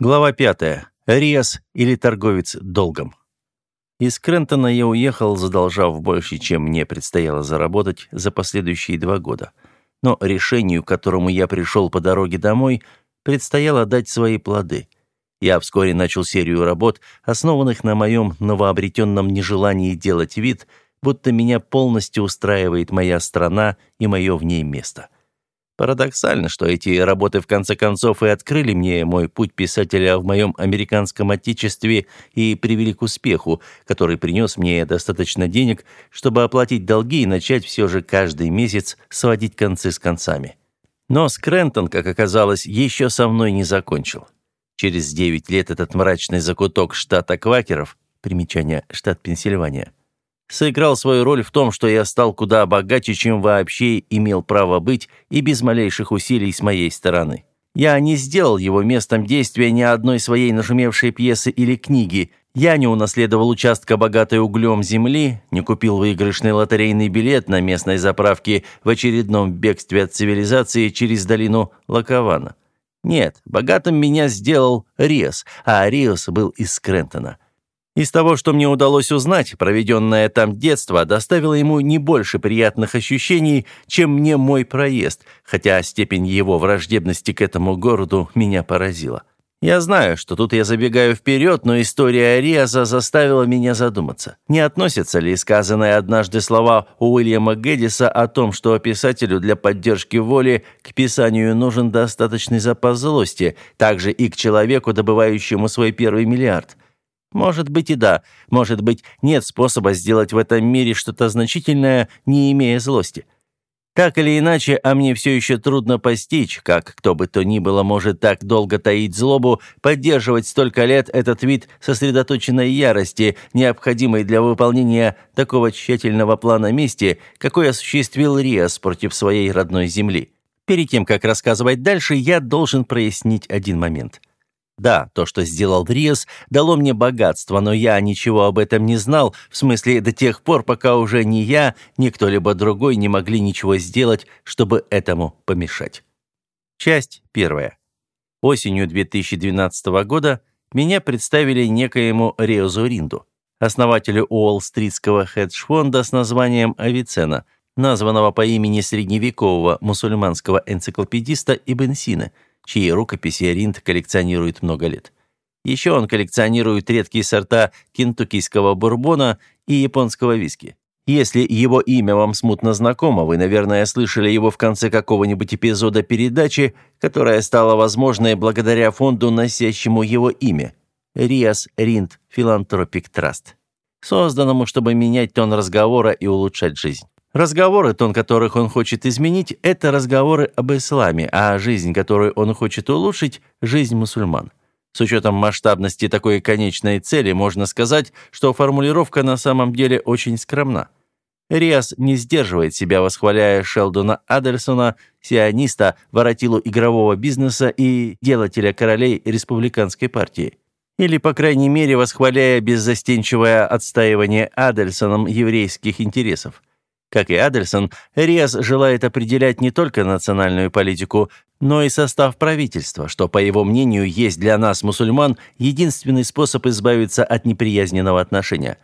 Глава 5. Риас или торговец долгом. Из Крентона я уехал, задолжав больше, чем мне предстояло заработать за последующие два года. Но решению, к которому я пришел по дороге домой, предстояло дать свои плоды. Я вскоре начал серию работ, основанных на моем новообретенном нежелании делать вид, будто меня полностью устраивает моя страна и мое в ней место. Парадоксально, что эти работы в конце концов и открыли мне мой путь писателя в моем американском отечестве и привели к успеху, который принес мне достаточно денег, чтобы оплатить долги и начать все же каждый месяц сводить концы с концами. Но Скрентон, как оказалось, еще со мной не закончил. Через 9 лет этот мрачный закуток штата Квакеров, примечание штат Пенсильвания, сыграл свою роль в том, что я стал куда богаче, чем вообще имел право быть, и без малейших усилий с моей стороны. Я не сделал его местом действия ни одной своей нашумевшей пьесы или книги. Я не унаследовал участка, богатой углем земли, не купил выигрышный лотерейный билет на местной заправке в очередном бегстве от цивилизации через долину Лакована. Нет, богатым меня сделал Риос, а Риос был из Скрентона. Из того, что мне удалось узнать, проведенное там детство доставило ему не больше приятных ощущений, чем мне мой проезд, хотя степень его враждебности к этому городу меня поразила. Я знаю, что тут я забегаю вперед, но история Ариаза заставила меня задуматься. Не относятся ли сказанные однажды слова Уильяма Гэддиса о том, что писателю для поддержки воли к писанию нужен достаточный запас злости, также и к человеку, добывающему свой первый миллиард – может быть и да, может быть нет способа сделать в этом мире что-то значительное, не имея злости. Так или иначе, а мне все еще трудно постичь, как кто бы то ни было может так долго таить злобу, поддерживать столько лет этот вид сосредоточенной ярости, необходимой для выполнения такого тщательного плана мести, какой осуществил Риас против своей родной земли. Перед тем, как рассказывать дальше, я должен прояснить один момент – да, то, что сделал Риас, дало мне богатство, но я ничего об этом не знал, в смысле до тех пор, пока уже ни я, ни кто-либо другой не могли ничего сделать, чтобы этому помешать. Часть первая. Осенью 2012 года меня представили некоему Реозу Ринду, основателю Уолл-стритского хедж-фонда с названием «Авицена», названного по имени средневекового мусульманского энциклопедиста Ибн Сина – чьи рукописи Ринд коллекционирует много лет. Еще он коллекционирует редкие сорта кентуккийского бурбона и японского виски. Если его имя вам смутно знакомо, вы, наверное, слышали его в конце какого-нибудь эпизода передачи, которая стала возможной благодаря фонду, носящему его имя – Риас Ринд Филантропик Траст, созданному, чтобы менять тон разговора и улучшать жизнь. Разговоры, тон которых он хочет изменить, это разговоры об исламе, а жизнь, которую он хочет улучшить, жизнь мусульман. С учетом масштабности такой конечной цели, можно сказать, что формулировка на самом деле очень скромна. Риас не сдерживает себя, восхваляя Шелдона Адельсона, сиониста, воротилу игрового бизнеса и делателя королей республиканской партии. Или, по крайней мере, восхваляя беззастенчивое отстаивание Адельсоном еврейских интересов. Как и Адельсон, Риас желает определять не только национальную политику, но и состав правительства, что, по его мнению, есть для нас, мусульман, единственный способ избавиться от неприязненного отношения.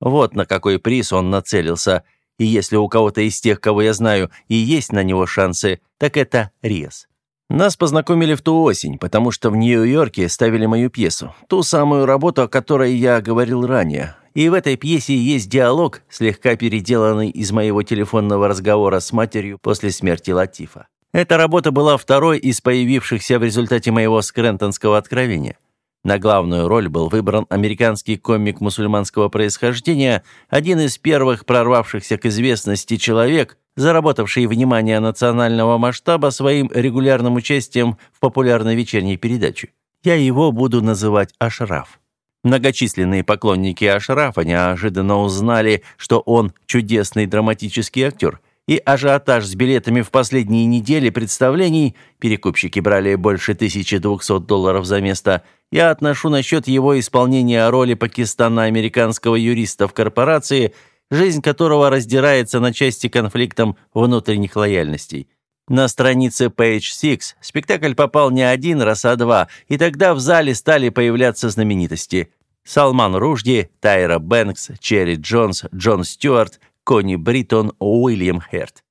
Вот на какой приз он нацелился, и если у кого-то из тех, кого я знаю, и есть на него шансы, так это Риас. Нас познакомили в ту осень, потому что в Нью-Йорке ставили мою пьесу, ту самую работу, о которой я говорил ранее, и в этой пьесе есть диалог, слегка переделанный из моего телефонного разговора с матерью после смерти Латифа. Эта работа была второй из появившихся в результате моего скрентонского откровения. На главную роль был выбран американский комик мусульманского происхождения, один из первых прорвавшихся к известности человек, заработавший внимание национального масштаба своим регулярным участием в популярной вечерней передаче. Я его буду называть Ашраф. Многочисленные поклонники Ашрафа неожиданно узнали, что он чудесный драматический актер, и ажиотаж с билетами в последние недели представлений, перекупщики брали больше 1200 долларов за место, я отношу насчет его исполнения роли пакистано-американского юриста в корпорации, жизнь которого раздирается на части конфликтом внутренних лояльностей. На странице Page Six спектакль попал не один раз, а два, и тогда в зале стали появляться знаменитости. Салман Рушди, Тайра Бэнкс, Черри Джонс, Джон Стюарт, Конни Бриттон, Уильям Херт.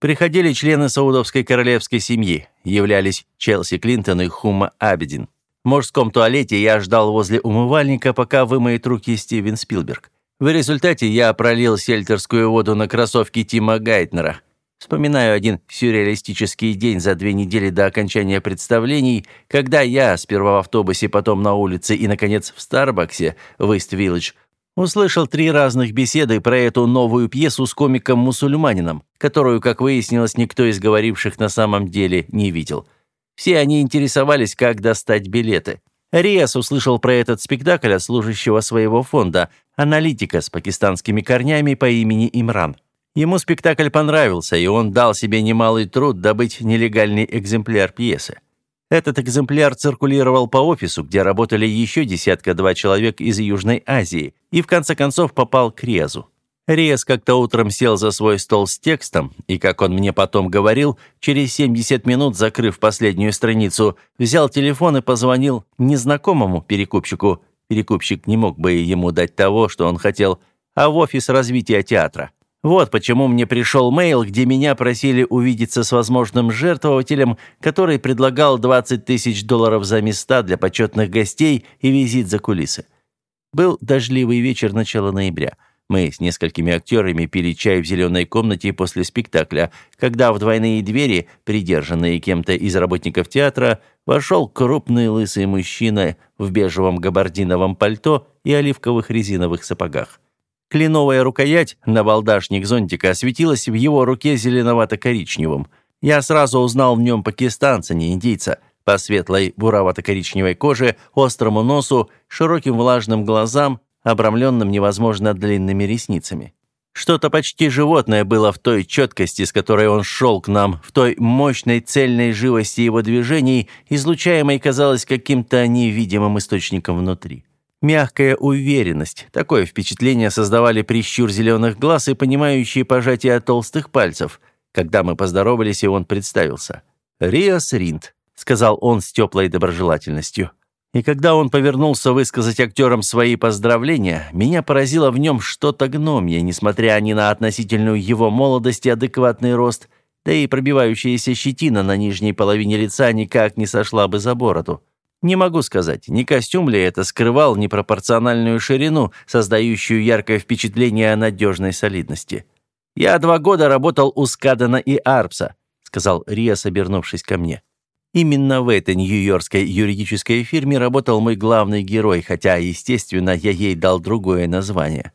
Приходили члены саудовской королевской семьи, являлись Челси Клинтон и Хума Абедин. В мужском туалете я ждал возле умывальника, пока вымоет руки Стивен Спилберг. В результате я пролил сельтерскую воду на кроссовки Тима Гайтнера. Вспоминаю один сюрреалистический день за две недели до окончания представлений, когда я, сперва в автобусе, потом на улице и, наконец, в Старбаксе в Ист-Виллидж, услышал три разных беседы про эту новую пьесу с комиком-мусульманином, которую, как выяснилось, никто из говоривших на самом деле не видел. Все они интересовались, как достать билеты. Риас услышал про этот спектакль от служащего своего фонда, аналитика с пакистанскими корнями по имени Имран. Ему спектакль понравился, и он дал себе немалый труд добыть нелегальный экземпляр пьесы. Этот экземпляр циркулировал по офису, где работали еще десятка-два человек из Южной Азии, и в конце концов попал к Резу. Риас как-то утром сел за свой стол с текстом, и, как он мне потом говорил, через 70 минут, закрыв последнюю страницу, взял телефон и позвонил незнакомому перекупщику. Перекупщик не мог бы ему дать того, что он хотел, а в офис развития театра. Вот почему мне пришел мейл, где меня просили увидеться с возможным жертвователем, который предлагал 20 тысяч долларов за места для почетных гостей и визит за кулисы. Был дождливый вечер начала ноября – мы с несколькими актерами пили чай в зеленой комнате после спектакля, когда в двойные двери, придержанные кем-то из работников театра, вошел крупный лысый мужчина в бежевом габардиновом пальто и оливковых резиновых сапогах. Кленовая рукоять, на балдашник зонтика, осветилась в его руке зеленовато-коричневым. Я сразу узнал в нем пакистанца, не индейца, по светлой буровато-коричневой коже, острому носу, широким влажным глазам обрамленным невозможно длинными ресницами. Что-то почти животное было в той четкости, с которой он шел к нам, в той мощной цельной живости его движений, излучаемой, казалось, каким-то невидимым источником внутри. Мягкая уверенность. Такое впечатление создавали прищур зеленых глаз и понимающие пожатия толстых пальцев. Когда мы поздоровались, и он представился. «Риас Ринд», — сказал он с теплой доброжелательностью. И когда он повернулся высказать актерам свои поздравления, меня поразило в нем что-то гномье, несмотря ни на относительную его молодость и адекватный рост, да и пробивающаяся щетина на нижней половине лица никак не сошла бы за бороду. Не могу сказать, не костюм ли это скрывал непропорциональную ширину, создающую яркое впечатление о надежной солидности. «Я два года работал у Скадена и Арпса», — сказал Риас, обернувшись ко мне. Именно в этой нью-йоркской юридической фирме работал мой главный герой, хотя, естественно, я ей дал другое название.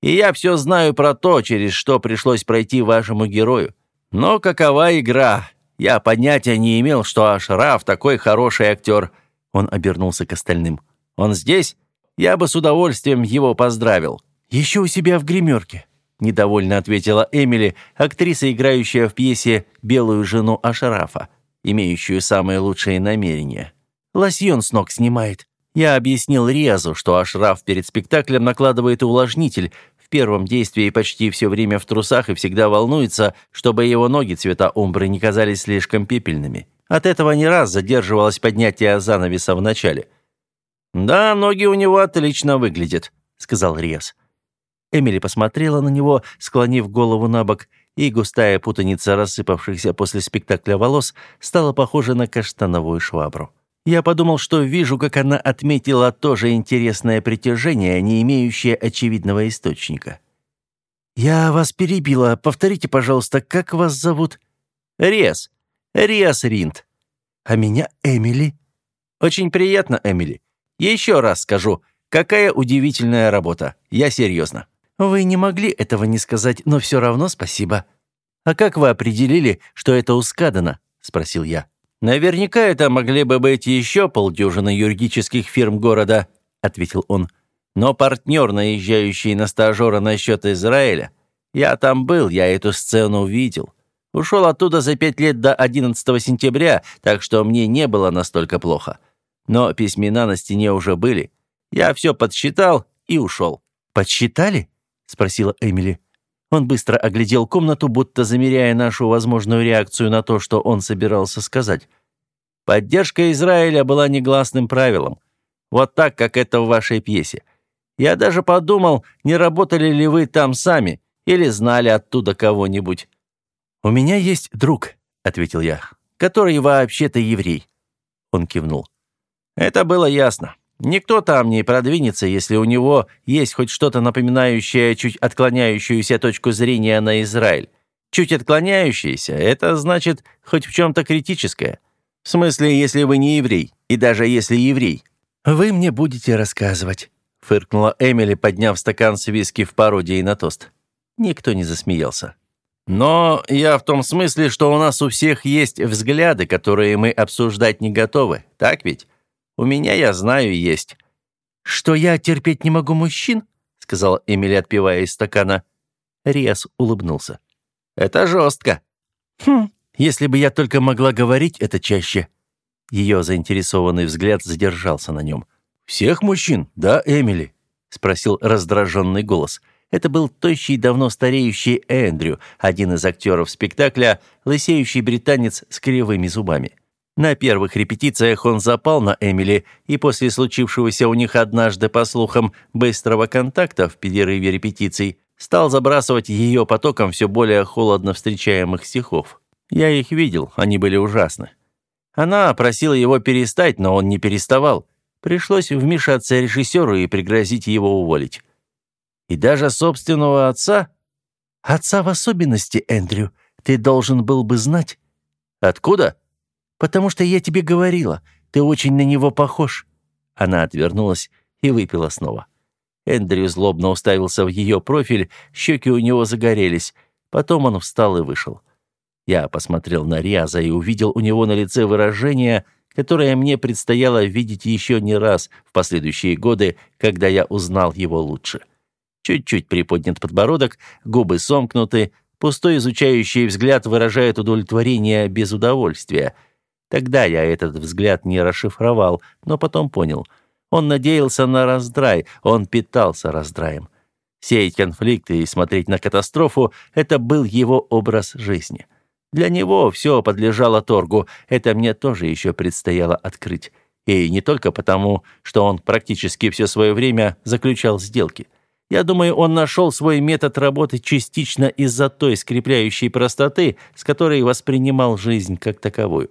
И я все знаю про то, через что пришлось пройти вашему герою. Но какова игра? Я понятия не имел, что Ашраф такой хороший актер. Он обернулся к остальным. Он здесь? Я бы с удовольствием его поздравил. Еще у себя в гримерке. Недовольно ответила Эмили, актриса, играющая в пьесе «Белую жену Ашрафа» имеющую самые лучшие намерения. Лосьон с ног снимает. Я объяснил Риазу, что Ашраф перед спектаклем накладывает увлажнитель, в первом действии почти все время в трусах и всегда волнуется, чтобы его ноги цвета умбры не казались слишком пепельными. От этого не раз задерживалось поднятие занавеса в начале. «Да, ноги у него отлично выглядят», — сказал Риас. Эмили посмотрела на него, склонив голову на бок, и густая путаница рассыпавшихся после спектакля волос стала похожа на каштановую швабру. Я подумал, что вижу, как она отметила тоже интересное притяжение, не имеющее очевидного источника. «Я вас перебила. Повторите, пожалуйста, как вас зовут?» «Риас. Риас Ринд. А меня Эмили». «Очень приятно, Эмили. Еще раз скажу, какая удивительная работа. Я серьезно». «Вы не могли этого не сказать, но все равно спасибо». «А как вы определили, что это у Скадена?» – спросил я. «Наверняка это могли бы быть еще полдюжины юридических фирм города», – ответил он. «Но партнер, наезжающий на стажера насчет Израиля, я там был, я эту сцену увидел. Ушел оттуда за пять лет до 11 сентября, так что мне не было настолько плохо. Но письмена на стене уже были. Я все подсчитал и ушел». «Подсчитали?» Спросила Эмили. Он быстро оглядел комнату, будто замеряя нашу возможную реакцию на то, что он собирался сказать. Поддержка Израиля была негласным правилом. Вот так, как это в вашей пьесе. Я даже подумал, не работали ли вы там сами или знали оттуда кого-нибудь. «У меня есть друг», — ответил я, — «который вообще-то еврей». Он кивнул. «Это было ясно. Никто там не продвинется, если у него есть хоть что-то напоминающее чуть отклоняющуюся точку зрения на Израиль. Чуть отклоняющееся – это значит хоть в чем-то критическое. В смысле, если вы не еврей, и даже если еврей. «Вы мне будете рассказывать», – фыркнула Эмили, подняв стакан с виски в пародии на тост. Никто не засмеялся. «Но я в том смысле, что у нас у всех есть взгляды, которые мы обсуждать не готовы, так ведь?» У меня, я знаю, есть». «Что я терпеть не могу мужчин?» — сказал Эмили, отпивая из стакана. Риас улыбнулся. «Это жестко». «Хм, если бы я только могла говорить это чаще». Ее заинтересованный взгляд задержался на нем. «Всех мужчин, да, Эмили?» — спросил раздраженный голос. Это был тощий, давно стареющий Эндрю, один из актеров спектакля, лысеющий британец с кривыми зубами. На первых репетициях он запал на Эмили, и после случившегося у них однажды, по слухам, быстрого контакта в перерыве репетиций, стал забрасывать ее потоком все более холодно встречаемых стихов. Я их видел, они были ужасны. Она просила его перестать, но он не переставал. Пришлось вмешаться режиссеру и пригрозить его уволить. И даже собственного отца... Отца в особенности, Эндрю, ты должен был бы знать. Откуда? «Потому что я тебе говорила, ты очень на него похож». Она отвернулась и выпила снова. Эндрю злобно уставился в ее профиль, щеки у него загорелись. Потом он встал и вышел. Я посмотрел на Риаза и увидел у него на лице выражение, которое мне предстояло видеть еще не раз в последующие годы, когда я узнал его лучше. Чуть-чуть приподнят подбородок, губы сомкнуты, пустой изучающий взгляд выражает удовлетворение без удовольствия — Тогда я этот взгляд не расшифровал, но потом понял. Он надеялся на раздрай, он питался раздраем. Сеять конфликты и смотреть на катастрофу – это был его образ жизни. Для него все подлежало торгу, это мне тоже еще предстояло открыть. И не только потому, что он практически все свое время заключал сделки. Я думаю, он нашел свой метод работы частично из-за той скрепляющей простоты, с которой воспринимал жизнь как таковую.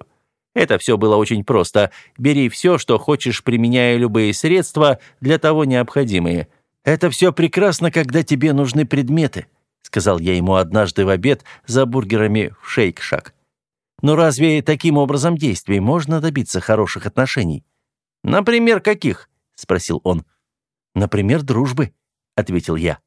Это все было очень просто. Бери все, что хочешь, применяя любые средства, для того необходимые. Это все прекрасно, когда тебе нужны предметы, сказал я ему однажды в обед за бургерами в Шейк-Шак. Но разве таким образом действий можно добиться хороших отношений? Например, каких? спросил он. Например, дружбы, ответил я.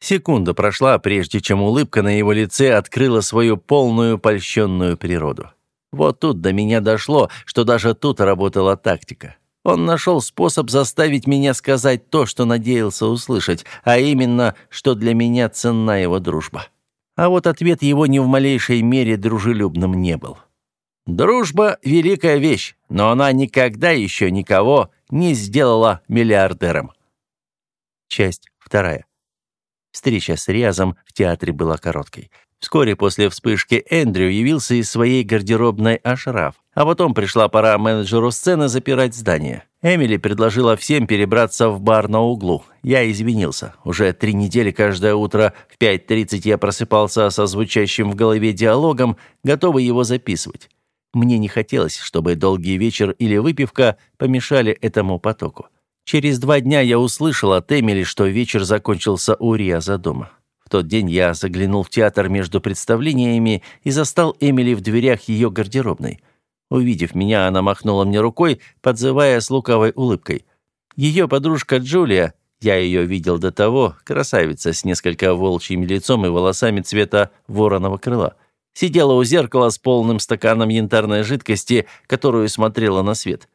Секунда прошла, прежде чем улыбка на его лице открыла свою полную польщенную природу. Вот тут до меня дошло, что даже тут работала тактика. Он нашел способ заставить меня сказать то, что надеялся услышать, а именно, что для меня ценна его дружба. А вот ответ его ни в малейшей мере дружелюбным не был. Дружба – великая вещь, но она никогда еще никого не сделала миллиардером. Часть вторая. Встреча с Риазом в театре была короткой – Вскоре после вспышки Эндрю явился из своей гардеробной Ашраф, а потом пришла пора менеджеру сцены запирать здание. Эмили предложила всем перебраться в бар на углу. Я извинился. Уже три недели каждое утро в 5.30 я просыпался со звучащим в голове диалогом, готовый его записывать. Мне не хотелось, чтобы долгий вечер или выпивка помешали этому потоку. Через два дня я услышал от Эмили, что вечер закончился у Риаза дома. В тот день я заглянул в театр между представлениями и застал Эмили в дверях ее гардеробной. Увидев меня, она махнула мне рукой, подзывая с лукавой улыбкой. Ее подружка Джулия, я ее видел до того, красавица с несколько волчьим лицом и волосами цвета вороного крыла, сидела у зеркала с полным стаканом янтарной жидкости, которую смотрела на свет.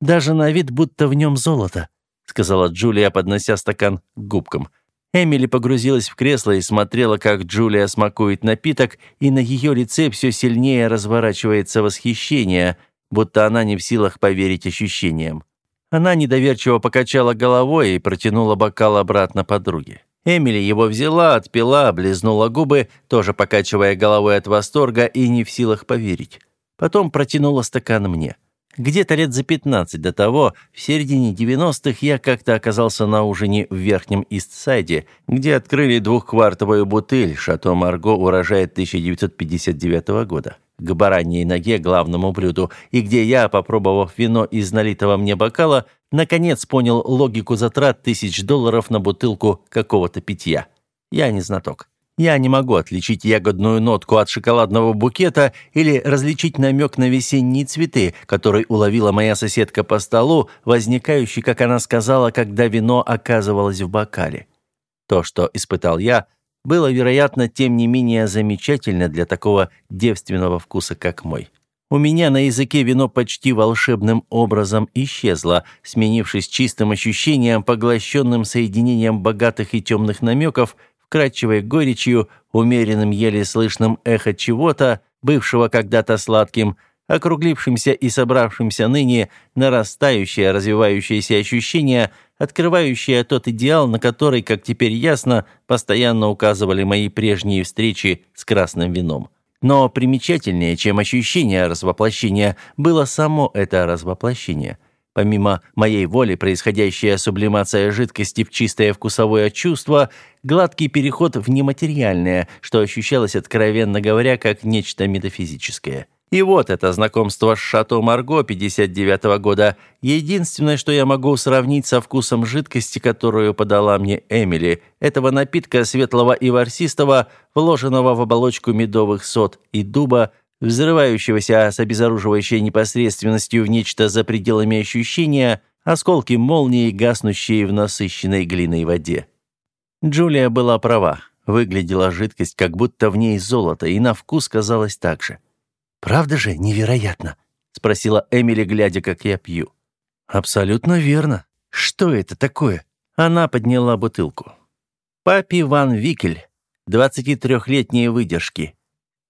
«Даже на вид, будто в нем золото», — сказала Джулия, поднося стакан к губкам. — Эмили погрузилась в кресло и смотрела, как Джулия смакует напиток, и на ее лице все сильнее разворачивается восхищение, будто она не в силах поверить ощущениям. Она недоверчиво покачала головой и протянула бокал обратно подруге. Эмили его взяла, отпила, облизнула губы, тоже покачивая головой от восторга и не в силах поверить. Потом протянула стакан мне. Где-то лет за 15 до того, в середине 90-х, я как-то оказался на ужине в Верхнем Истсайде, где открыли двухквартовую бутыль «Шато Марго» урожая 1959 года к бараньей ноге главному блюду, и где я, попробовав вино из налитого мне бокала, наконец понял логику затрат тысяч долларов на бутылку какого-то питья. Я не знаток. Я не могу отличить ягодную нотку от шоколадного букета или различить намек на весенние цветы, который уловила моя соседка по столу, возникающий, как она сказала, когда вино оказывалось в бокале. То, что испытал я, было, вероятно, тем не менее замечательно для такого девственного вкуса, как мой. У меня на языке вино почти волшебным образом исчезло, сменившись чистым ощущением, поглощенным соединением богатых и темных намеков, вкрадчивой горечью, умеренным еле слышным эхо чего-то, бывшего когда-то сладким, округлившимся и собравшимся ныне нарастающее, развивающееся ощущение, открывающее тот идеал, на который, как теперь ясно, постоянно указывали мои прежние встречи с красным вином. Но примечательнее, чем ощущение развоплощения, было само это развоплощение. Помимо моей воли, происходящая сублимация жидкости в чистое вкусовое чувство, гладкий переход в нематериальное, что ощущалось, откровенно говоря, как нечто метафизическое. И вот это знакомство с Шато Марго 59 -го года. Единственное, что я могу сравнить со вкусом жидкости, которую подала мне Эмили, этого напитка светлого и ворсистого, вложенного в оболочку медовых сот и дуба, взрывающегося с обезоруживающей непосредственностью в нечто за пределами ощущения, осколки молнии, гаснущие в насыщенной глиной воде. Джулия была права. Выглядела жидкость, как будто в ней золото, и на вкус казалось так же. Правда же невероятно?» — спросила Эмили, глядя, как я пью. «Абсолютно верно. Что это такое?» Она подняла бутылку. «Папи Ван Викель. 23-летние выдержки.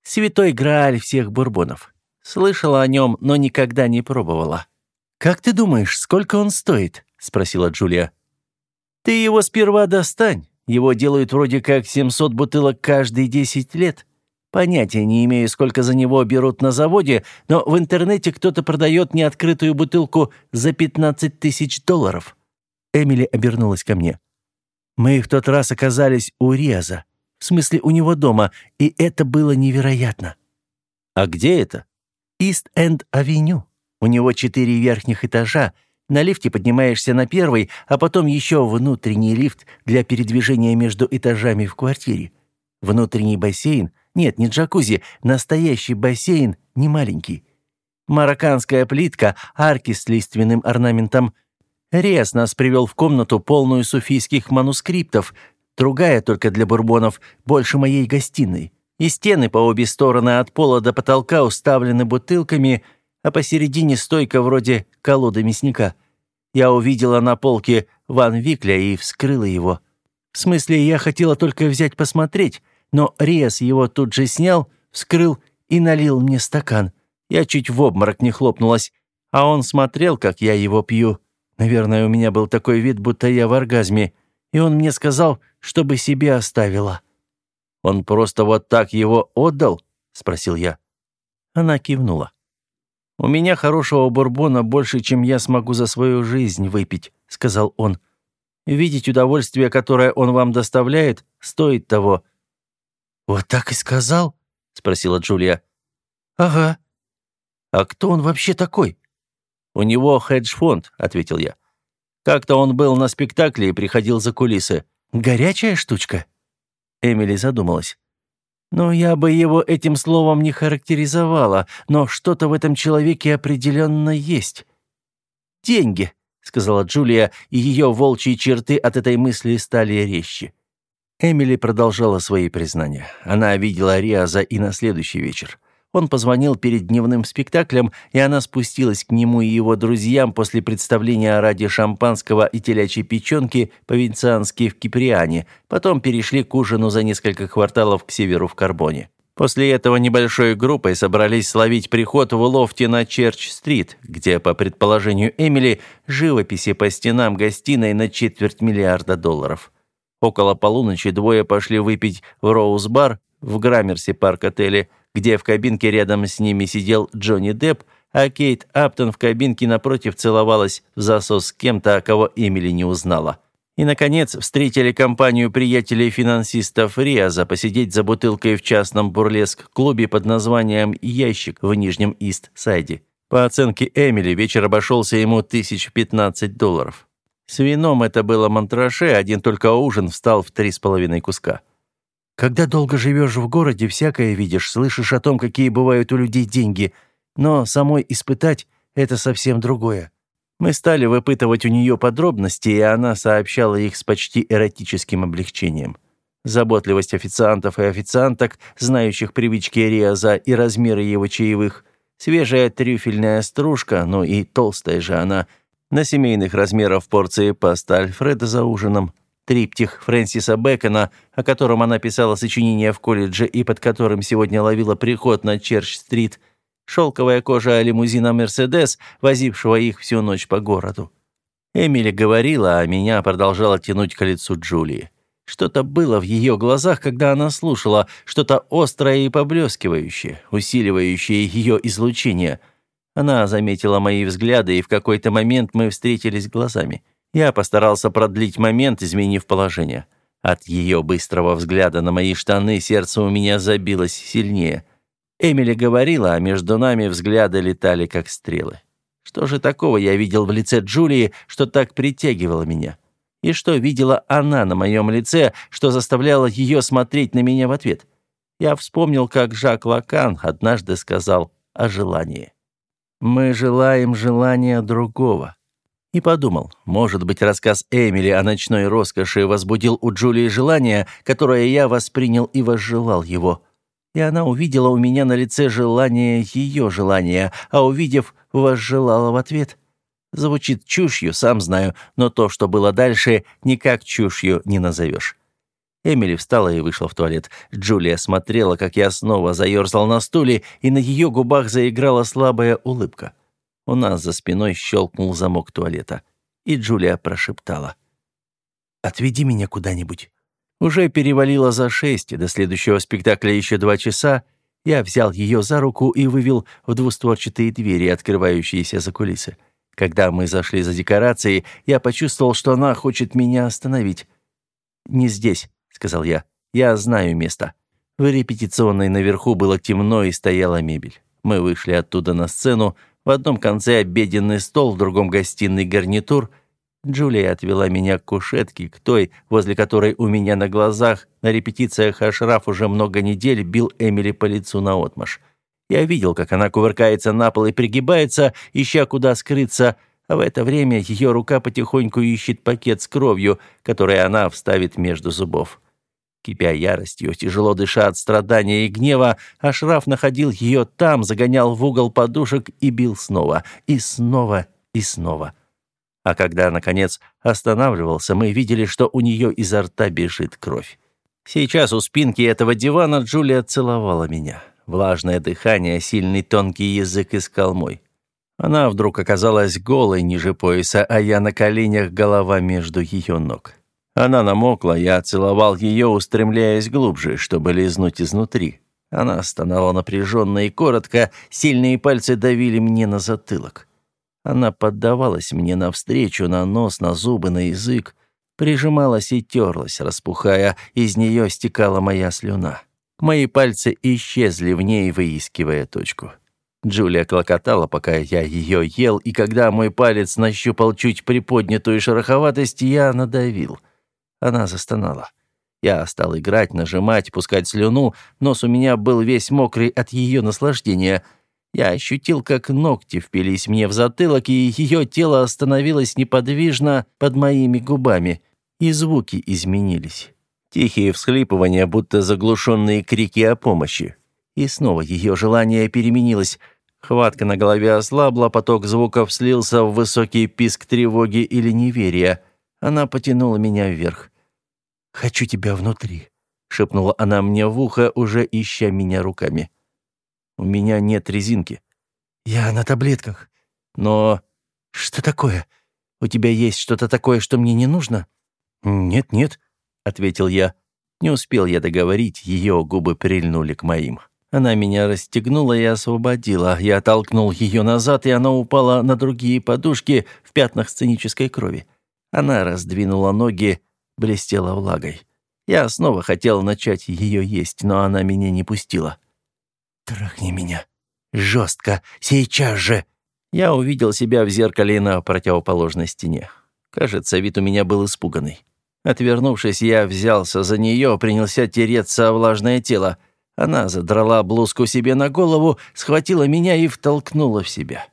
Святой Грааль всех бурбонов. Слышала о нем, но никогда не пробовала». «Как ты думаешь, сколько он стоит?» — спросила Джулия. «Ты его сперва достань. Его делают вроде как 700 бутылок каждые 10 лет. Понятия не имею, сколько за него берут на заводе, но в интернете кто-то продает неоткрытую бутылку за 15 тысяч долларов». Эмили обернулась ко мне. «Мы в тот раз оказались у Риаза, в смысле у него дома, и это было невероятно». «А где это?» «Ист-Энд-Авеню. У него четыре верхних этажа, на лифте поднимаешься на первый, а потом еще внутренний лифт для передвижения между этажами в квартире. Внутренний бассейн — нет, не джакузи, настоящий бассейн, не маленький. Марокканская плитка, арки с лиственным орнаментом. Рез нас привел в комнату, полную суфийских манускриптов, другая только для бурбонов, больше моей гостиной. И стены по обе стороны от пола до потолка уставлены бутылками, а посередине стойка вроде колоды мясника. Я увидела на полке Ван Викля и вскрыла его. В смысле, я хотела только взять посмотреть, но Риас его тут же снял, вскрыл и налил мне стакан. Я чуть в обморок не хлопнулась, а он смотрел, как я его пью. Наверное, у меня был такой вид, будто я в оргазме, и он мне сказал, чтобы себе оставила. «Он просто вот так его отдал?» — спросил я. Она кивнула. «У меня хорошего бурбона больше, чем я смогу за свою жизнь выпить», — сказал он. «Видеть удовольствие, которое он вам доставляет, стоит того. «Вот так и сказал?» — спросила Джулия. «Ага». «А кто он вообще такой?» «У него хедж-фонд», — ответил я. «Как-то он был на спектакле и приходил за кулисы. Горячая штучка?» Эмили задумалась. «Ну, я бы его этим словом не характеризовала, но что-то в этом человеке определенно есть». «Деньги», — сказала Джулия, и ее волчьи черты от этой мысли стали резче. Эмили продолжала свои признания. Она видела Риаза и на следующий вечер. Он позвонил перед дневным спектаклем, и она спустилась к нему и его друзьям после представления ради шампанского и телячьей печенки по-венециански в Киприане, потом перешли к ужину за несколько кварталов к северу в Карбоне. После этого небольшой группой собрались словить приход в лофте на Черч-стрит, где, по предположению Эмили, живописи по стенам гостиной на четверть миллиарда долларов. Около полуночи двое пошли выпить в Роуз-бар в Граммерси парк-отеле, где в кабинке рядом с ними сидел Джонни Депп, а Кейт Аптон в кабинке напротив целовалась в засос с кем-то, кого Эмили не узнала. И, наконец, встретили компанию приятелей-финансистов Риаза посидеть за бутылкой в частном бурлеск-клубе под названием «Ящик» в Нижнем Ист-Сайде. По оценке Эмили, вечер обошелся ему тысяч пятнадцать долларов. С вином это было мантраше, один только ужин встал в три с половиной куска. Когда долго живешь в городе, всякое видишь, слышишь о том, какие бывают у людей деньги, но самой испытать – это совсем другое. Мы стали выпытывать у нее подробности, и она сообщала их с почти эротическим облегчением. Заботливость официантов и официанток, знающих привычки Риаза и размеры его чаевых, свежая трюфельная стружка, ну и толстая же она, на семейных размеров порции паста Альфреда за ужином, триптих Фрэнсиса Бэкона, о котором она писала сочинение в колледже и под которым сегодня ловила приход на Черч-стрит – шелковая кожа лимузина «Мерседес», возившего их всю ночь по городу. Эмили говорила, а меня продолжала тянуть к лицу Джулии. Что-то было в ее глазах, когда она слушала, что-то острое и поблескивающее, усиливающее ее излучение. Она заметила мои взгляды, и в какой-то момент мы встретились глазами. Я постарался продлить момент, изменив положение. От ее быстрого взгляда на мои штаны сердце у меня забилось сильнее – Эмили говорила, а между нами взгляды летали, как стрелы. Что же такого я видел в лице Джулии, что так притягивало меня? И что видела она на моем лице, что заставляло ее смотреть на меня в ответ? Я вспомнил, как Жак Лакан однажды сказал о желании. «Мы желаем желания другого». И подумал, может быть, рассказ Эмили о ночной роскоши возбудил у Джулии желание, которое я воспринял и возжелал его – и она увидела у меня на лице желание ее желания, а увидев, возжелала в ответ. Звучит чушью, сам знаю, но то, что было дальше, никак чушью не назовешь. Эмили встала и вышла в туалет. Джулия смотрела, как я снова заерзал на стуле, и на ее губах заиграла слабая улыбка. У нас за спиной щелкнул замок туалета, и Джулия прошептала. «Отведи меня куда-нибудь». Уже перевалило за шесть, и до следующего спектакля еще два часа. Я взял ее за руку и вывел в двустворчатые двери, открывающиеся за кулисы. Когда мы зашли за декорацией, я почувствовал, что она хочет меня остановить. «Не здесь», — сказал я. «Я знаю место». В репетиционной наверху было темно и стояла мебель. Мы вышли оттуда на сцену. В одном конце обеденный стол, в другом гостиный гарнитур — Джулия отвела меня к кушетке, к той, возле которой у меня на глазах на репетициях Ашраф уже много недель бил Эмили по лицу наотмашь. Я видел, как она кувыркается на пол и пригибается, ища куда скрыться, а в это время ее рука потихоньку ищет пакет с кровью, который она вставит между зубов. Кипя яростью, тяжело дыша от страдания и гнева, Ашраф находил ее там, загонял в угол подушек и бил снова, и снова, и снова. А когда, наконец, останавливался, мы видели, что у нее изо рта бежит кровь. Сейчас у спинки этого дивана Джулия целовала меня. Влажное дыхание, сильный тонкий язык искал мой. Она вдруг оказалась голой ниже пояса, а я на коленях, голова между ее ног. Она намокла, я целовал ее, устремляясь глубже, чтобы лизнуть изнутри. Она стонала напряженно и коротко, сильные пальцы давили мне на затылок. Она поддавалась мне навстречу, на нос, на зубы, на язык, прижималась и терлась, распухая, из нее стекала моя слюна. Мои пальцы исчезли в ней, выискивая точку. Джулия клокотала, пока я ее ел, и когда мой палец нащупал чуть приподнятую шероховатость, я надавил. Она застонала. Я стал играть, нажимать, пускать слюну, нос у меня был весь мокрый от ее наслаждения — я ощутил, как ногти впились мне в затылок, и ее тело остановилось неподвижно под моими губами, и звуки изменились. Тихие всхлипывания, будто заглушенные крики о помощи. И снова ее желание переменилось. Хватка на голове ослабла, поток звуков слился в высокий писк тревоги или неверия. Она потянула меня вверх. «Хочу тебя внутри», — шепнула она мне в ухо, уже ища меня руками. У меня нет резинки. Я на таблетках. Но... Что такое? У тебя есть что-то такое, что мне не нужно? Нет, нет. — ответил я. Не успел я договорить, ее губы прильнули к моим. Она меня расстегнула и освободила. Я толкнул ее назад, и она упала на другие подушки в пятнах сценической крови. Она раздвинула ноги, блестела влагой. Я снова хотел начать ее есть, но она меня не пустила. «Трахни меня. Жестко. Сейчас же!» Я увидел себя в зеркале на противоположной стене. Кажется, вид у меня был испуганный. Отвернувшись, я взялся за нее, принялся тереться о влажное тело. Она задрала блузку себе на голову, схватила меня и втолкнула в себя.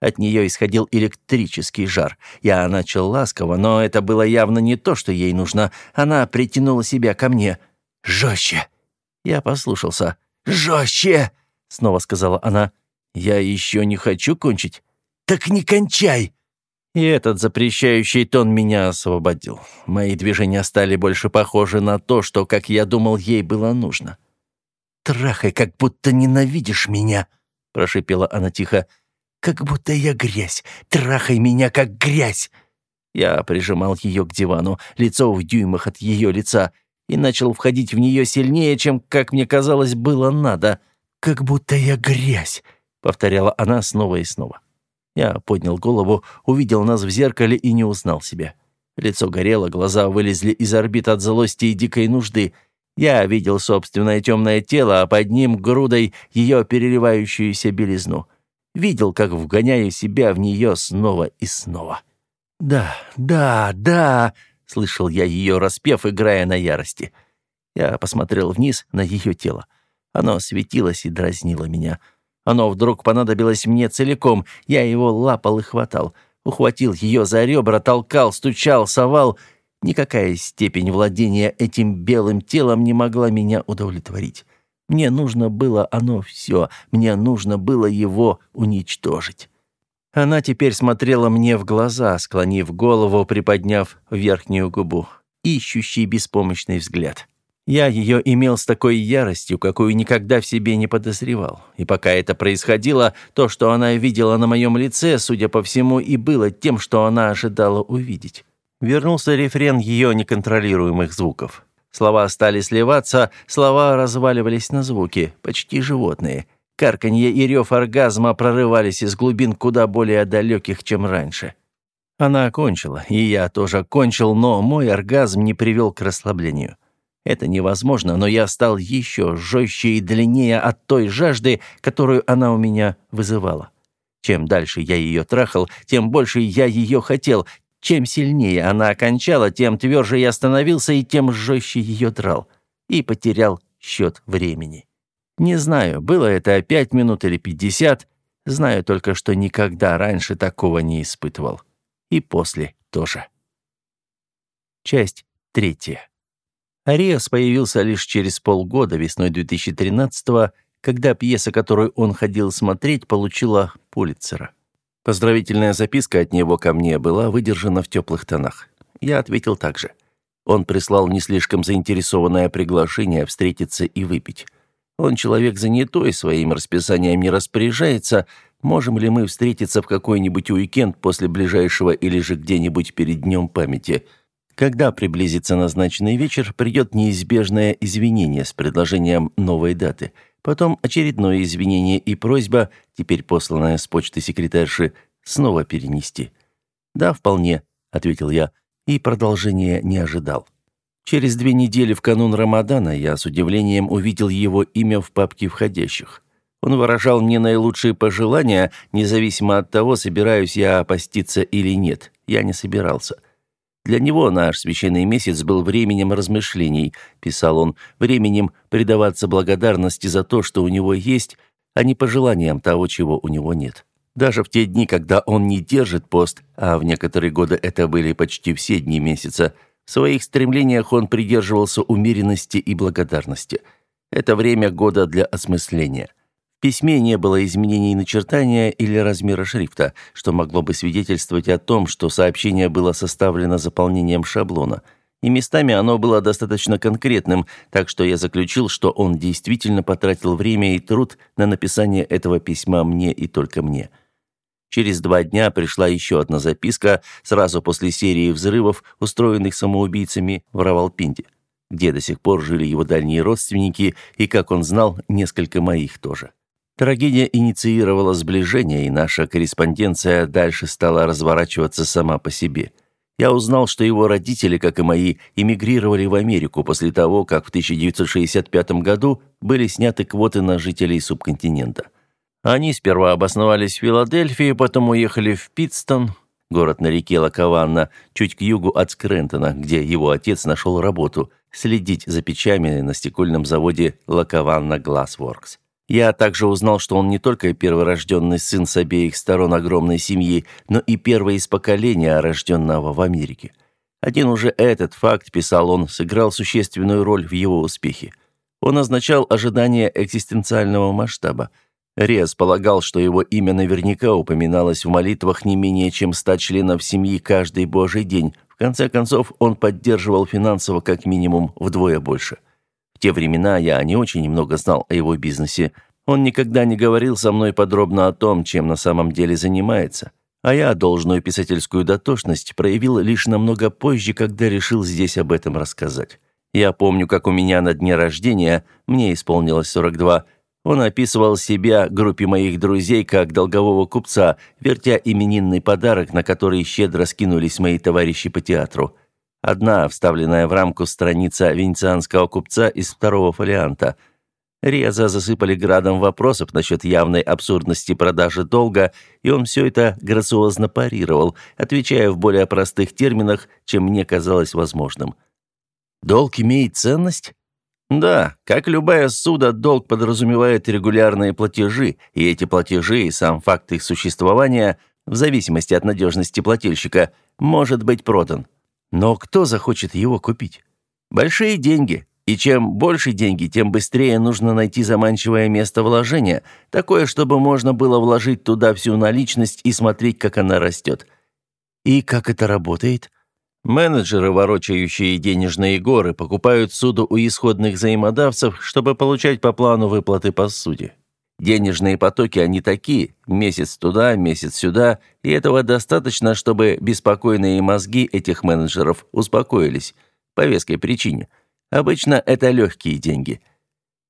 От нее исходил электрический жар. Я начал ласково, но это было явно не то, что ей нужно. Она притянула себя ко мне. «Жестче!» Я послушался. «Жестче!» — снова сказала она. «Я еще не хочу кончить». «Так не кончай!» И этот запрещающий тон меня освободил. Мои движения стали больше похожи на то, что, как я думал, ей было нужно. «Трахай, как будто ненавидишь меня», — прошипела она тихо. «Как будто я грязь. Трахай меня, как грязь». Я прижимал ее к дивану, лицо в дюймах от ее лица, и начал входить в нее сильнее, чем, как мне казалось, было надо. «Как будто я грязь», — повторяла она снова и снова. Я поднял голову, увидел нас в зеркале и не узнал себя. Лицо горело, глаза вылезли из орбит от злости и дикой нужды. Я видел собственное темное тело, а под ним грудой ее переливающуюся белизну. Видел, как вгоняю себя в нее снова и снова. «Да, да, да!» — слышал я ее распев, играя на ярости. Я посмотрел вниз на ее тело. Оно светилось и дразнило меня — оно вдруг понадобилось мне целиком. Я его лапал и хватал. Ухватил ее за ребра, толкал, стучал, совал. Никакая степень владения этим белым телом не могла меня удовлетворить. Мне нужно было оно все. Мне нужно было его уничтожить. Она теперь смотрела мне в глаза, склонив голову, приподняв верхнюю губу. Ищущий беспомощный взгляд. Я ее имел с такой яростью, какую никогда в себе не подозревал. И пока это происходило, то, что она видела на моем лице, судя по всему, и было тем, что она ожидала увидеть. Вернулся рефрен ее неконтролируемых звуков. Слова стали сливаться, слова разваливались на звуки, почти животные. Карканье и рев оргазма прорывались из глубин куда более далеких, чем раньше. Она окончила, и я тоже окончил, но мой оргазм не привел к расслаблению. Это невозможно, но я стал еще жестче и длиннее от той жажды, которую она у меня вызывала. Чем дальше я ее трахал, тем больше я ее хотел. Чем сильнее она окончала, тем тверже я становился и тем жестче ее драл. И потерял счет времени. Не знаю, было это пять минут или пятьдесят. Знаю только, что никогда раньше такого не испытывал. И после тоже. Часть третья. Ариас появился лишь через полгода, весной 2013-го, когда пьеса, которую он ходил смотреть, получила Пулитцера. Поздравительная записка от него ко мне была выдержана в теплых тонах. Я ответил так же. Он прислал не слишком заинтересованное приглашение встретиться и выпить. Он человек занятой, своим расписанием не распоряжается. Можем ли мы встретиться в какой-нибудь уикенд после ближайшего или же где-нибудь перед Днем памяти – когда приблизится назначенный вечер, придет неизбежное извинение с предложением новой даты. Потом очередное извинение и просьба, теперь посланная с почты секретарши, снова перенести. «Да, вполне», — ответил я, и продолжения не ожидал. Через две недели в канун Рамадана я с удивлением увидел его имя в папке входящих. Он выражал мне наилучшие пожелания, независимо от того, собираюсь я опаститься или нет. Я не собирался. Для него наш священный месяц был временем размышлений, писал он, временем предаваться благодарности за то, что у него есть, а не пожеланиям того, чего у него нет. Даже в те дни, когда он не держит пост, а в некоторые годы это были почти все дни месяца, в своих стремлениях он придерживался умеренности и благодарности. Это время года для осмысления – письме не было изменений начертания или размера шрифта, что могло бы свидетельствовать о том, что сообщение было составлено заполнением шаблона. И местами оно было достаточно конкретным, так что я заключил, что он действительно потратил время и труд на написание этого письма мне и только мне. Через два дня пришла еще одна записка, сразу после серии взрывов, устроенных самоубийцами в Равалпинде, где до сих пор жили его дальние родственники и, как он знал, несколько моих тоже. Трагедия инициировала сближение, и наша корреспонденция дальше стала разворачиваться сама по себе. Я узнал, что его родители, как и мои, эмигрировали в Америку после того, как в 1965 году были сняты квоты на жителей субконтинента. Они сперва обосновались в Филадельфии, потом уехали в Питстон, город на реке Лакаванна, чуть к югу от Скрентона, где его отец нашел работу – следить за печами на стекольном заводе Лакаванна Glassworks. Я также узнал, что он не только перворожденный сын с обеих сторон огромной семьи, но и первый из поколения, рожденного в Америке. Один уже этот факт, писал он, сыграл существенную роль в его успехе. Он означал ожидание экзистенциального масштаба. Риас полагал, что его имя наверняка упоминалось в молитвах не менее чем ста членов семьи каждый божий день. В конце концов, он поддерживал финансово как минимум вдвое больше – те времена я не очень много знал о его бизнесе. Он никогда не говорил со мной подробно о том, чем на самом деле занимается. А я должную писательскую дотошность проявил лишь намного позже, когда решил здесь об этом рассказать. Я помню, как у меня на дне рождения, мне исполнилось 42, он описывал себя группе моих друзей как долгового купца, вертя именинный подарок, на который щедро скинулись мои товарищи по театру – Одна, вставленная в рамку страница венецианского купца из второго фолианта. Реза засыпали градом вопросов насчет явной абсурдности продажи долга, и он все это грациозно парировал, отвечая в более простых терминах, чем мне казалось возможным. «Долг имеет ценность?» Да, как любая суда, долг подразумевает регулярные платежи, и эти платежи и сам факт их существования, в зависимости от надежности плательщика, может быть продан. Но кто захочет его купить? Большие деньги. И чем больше деньги, тем быстрее нужно найти заманчивое место вложения, такое, чтобы можно было вложить туда всю наличность и смотреть, как она растет. И как это работает? Менеджеры, ворочающие денежные горы, покупают суду у исходных взаимодавцев, чтобы получать по плану выплаты по суде. Денежные потоки, они такие, месяц туда, месяц сюда, и этого достаточно, чтобы беспокойные мозги этих менеджеров успокоились. По веской причине. Обычно это легкие деньги.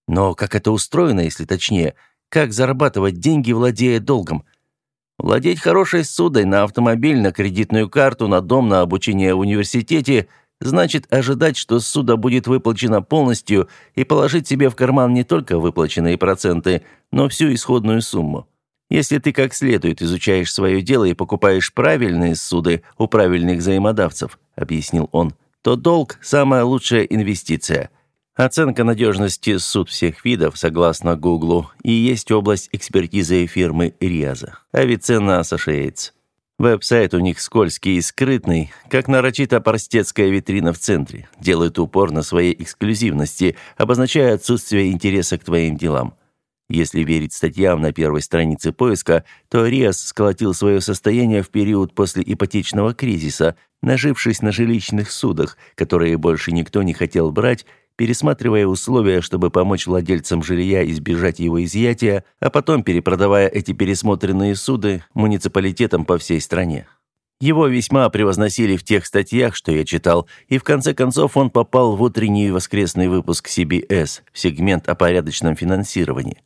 Но как это устроено, если точнее? Как зарабатывать деньги, владея долгом? Владеть хорошей судой на автомобиль, на кредитную карту, на дом, на обучение в университете – значит ожидать, что суда будет выплачено полностью и положить себе в карман не только выплаченные проценты, но всю исходную сумму. Если ты как следует изучаешь свое дело и покупаешь правильные суды у правильных взаимодавцев, объяснил он, то долг – самая лучшая инвестиция. Оценка надежности суд всех видов, согласно Гуглу, и есть область экспертизы фирмы Риаза. Авиценна Associates. Веб-сайт у них скользкий и скрытный, как нарочито простецкая витрина в центре. Делают упор на своей эксклюзивности, обозначая отсутствие интереса к твоим делам. Если верить статьям на первой странице поиска, то Риас сколотил свое состояние в период после ипотечного кризиса, нажившись на жилищных судах, которые больше никто не хотел брать, пересматривая условия, чтобы помочь владельцам жилья избежать его изъятия, а потом перепродавая эти пересмотренные суды муниципалитетам по всей стране. Его весьма превозносили в тех статьях, что я читал, и в конце концов он попал в утренний воскресный выпуск CBS в сегмент о порядочном финансировании.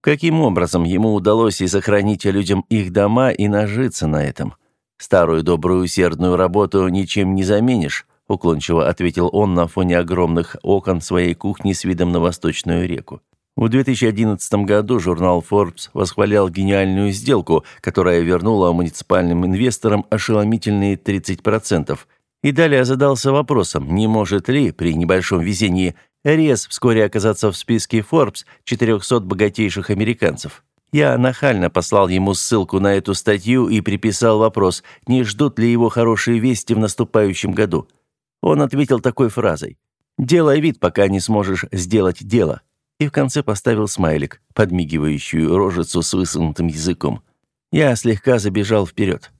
Каким образом ему удалось и сохранить людям их дома и нажиться на этом? Старую добрую усердную работу ничем не заменишь, уклончиво ответил он на фоне огромных окон своей кухни с видом на восточную реку. В 2011 году журнал Forbes восхвалял гениальную сделку, которая вернула муниципальным инвесторам ошеломительные 30%. И далее задался вопросом, не может ли при небольшом везении Рез вскоре оказаться в списке Forbes 400 богатейших американцев. Я нахально послал ему ссылку на эту статью и приписал вопрос, не ждут ли его хорошие вести в наступающем году. Он ответил такой фразой «Делай вид, пока не сможешь сделать дело». И в конце поставил смайлик, подмигивающую рожицу с высунутым языком. Я слегка забежал вперед.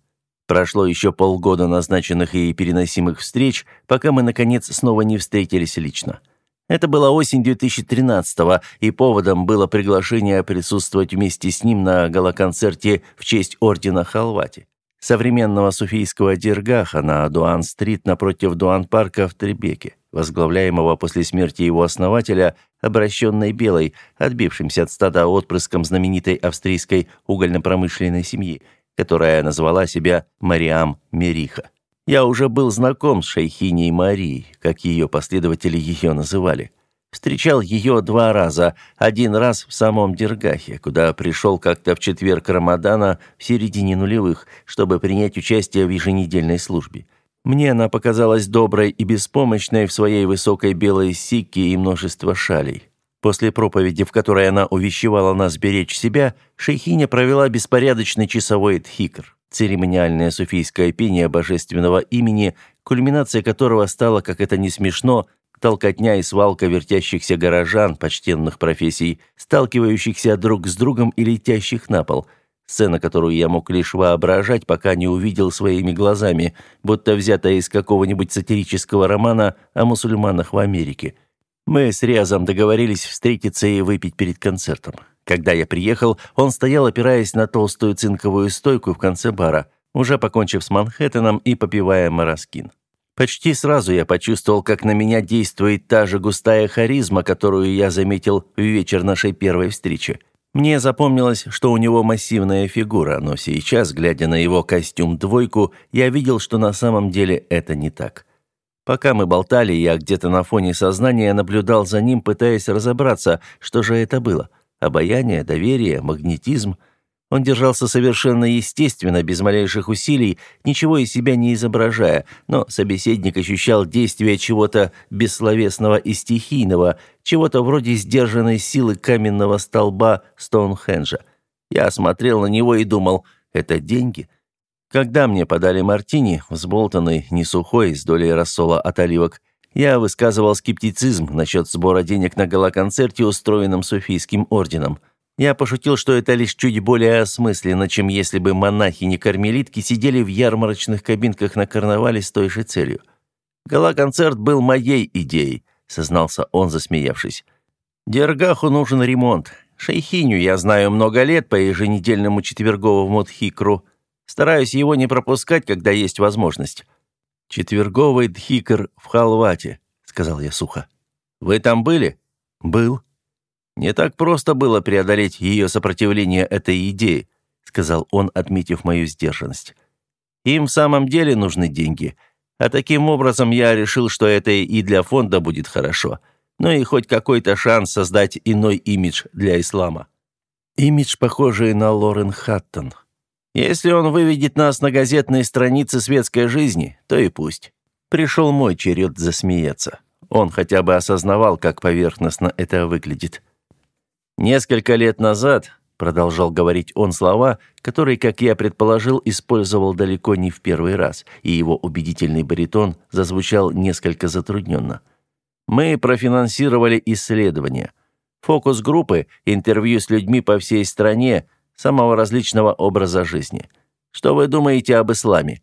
Прошло еще полгода назначенных и переносимых встреч, пока мы, наконец, снова не встретились лично. Это была осень 2013-го, и поводом было приглашение присутствовать вместе с ним на галоконцерте в честь ордена Халвати, современного суфийского диргаха на Дуан-стрит напротив Дуан-парка в Требеке, возглавляемого после смерти его основателя, обращенной белой, отбившимся от стада отпрыском знаменитой австрийской угольно-промышленной семьи, которая назвала себя Мариам Мериха. Я уже был знаком с шейхиней Марией, как ее последователи ее называли. Встречал ее два раза. Один раз в самом Дергахе, куда пришел как-то в четверг Рамадана в середине нулевых, чтобы принять участие в еженедельной службе. Мне она показалась доброй и беспомощной в своей высокой белой сикке и множество шалей. После проповеди, в которой она увещевала нас беречь себя, шейхиня провела беспорядочный часовой тхикр, церемониальное суфийское пение божественного имени, кульминация которого стала, как это не смешно, толкотня и свалка вертящихся горожан почтенных профессий, сталкивающихся друг с другом и летящих на пол. Сцена, которую я мог лишь воображать, пока не увидел своими глазами, будто взятая из какого-нибудь сатирического романа о мусульманах в Америке – мы с Риазом договорились встретиться и выпить перед концертом. Когда я приехал, он стоял, опираясь на толстую цинковую стойку в конце бара, уже покончив с Манхэттеном и попивая мороскин. Почти сразу я почувствовал, как на меня действует та же густая харизма, которую я заметил в вечер нашей первой встречи. Мне запомнилось, что у него массивная фигура, но сейчас, глядя на его костюм-двойку, я видел, что на самом деле это не так. Пока мы болтали, я где-то на фоне сознания наблюдал за ним, пытаясь разобраться, что же это было. Обаяние, доверие, магнетизм. Он держался совершенно естественно, без малейших усилий, ничего из себя не изображая, но собеседник ощущал действие чего-то бессловесного и стихийного, чего-то вроде сдержанной силы каменного столба Стоунхенджа. Я смотрел на него и думал, это деньги – когда мне подали мартини, взболтанный, не сухой, с долей рассола от оливок, я высказывал скептицизм насчет сбора денег на галоконцерте, устроенном Софийским орденом. Я пошутил, что это лишь чуть более осмысленно, чем если бы монахини-кармелитки сидели в ярмарочных кабинках на карнавале с той же целью. «Гала-концерт был моей идеей», — сознался он, засмеявшись. «Дергаху нужен ремонт. Шейхиню я знаю много лет по еженедельному четверговому тхикру. Стараюсь его не пропускать, когда есть возможность. Четверговый дхикр в Халвате, сказал я сухо. Вы там были? Был. Не так просто было преодолеть ее сопротивление этой идее, сказал он, отметив мою сдержанность. Им в самом деле нужны деньги. А таким образом я решил, что это и для фонда будет хорошо. Ну и хоть какой-то шанс создать иной имидж для ислама. Имидж, похожий на Лорен Хаттон, если он выведет нас на газетные страницы светской жизни, то и пусть. Пришел мой черед засмеяться. Он хотя бы осознавал, как поверхностно это выглядит. Несколько лет назад, продолжал говорить он слова, которые, как я предположил, использовал далеко не в первый раз, и его убедительный баритон зазвучал несколько затрудненно. Мы профинансировали исследования. Фокус-группы, интервью с людьми по всей стране – самого различного образа жизни. Что вы думаете об исламе?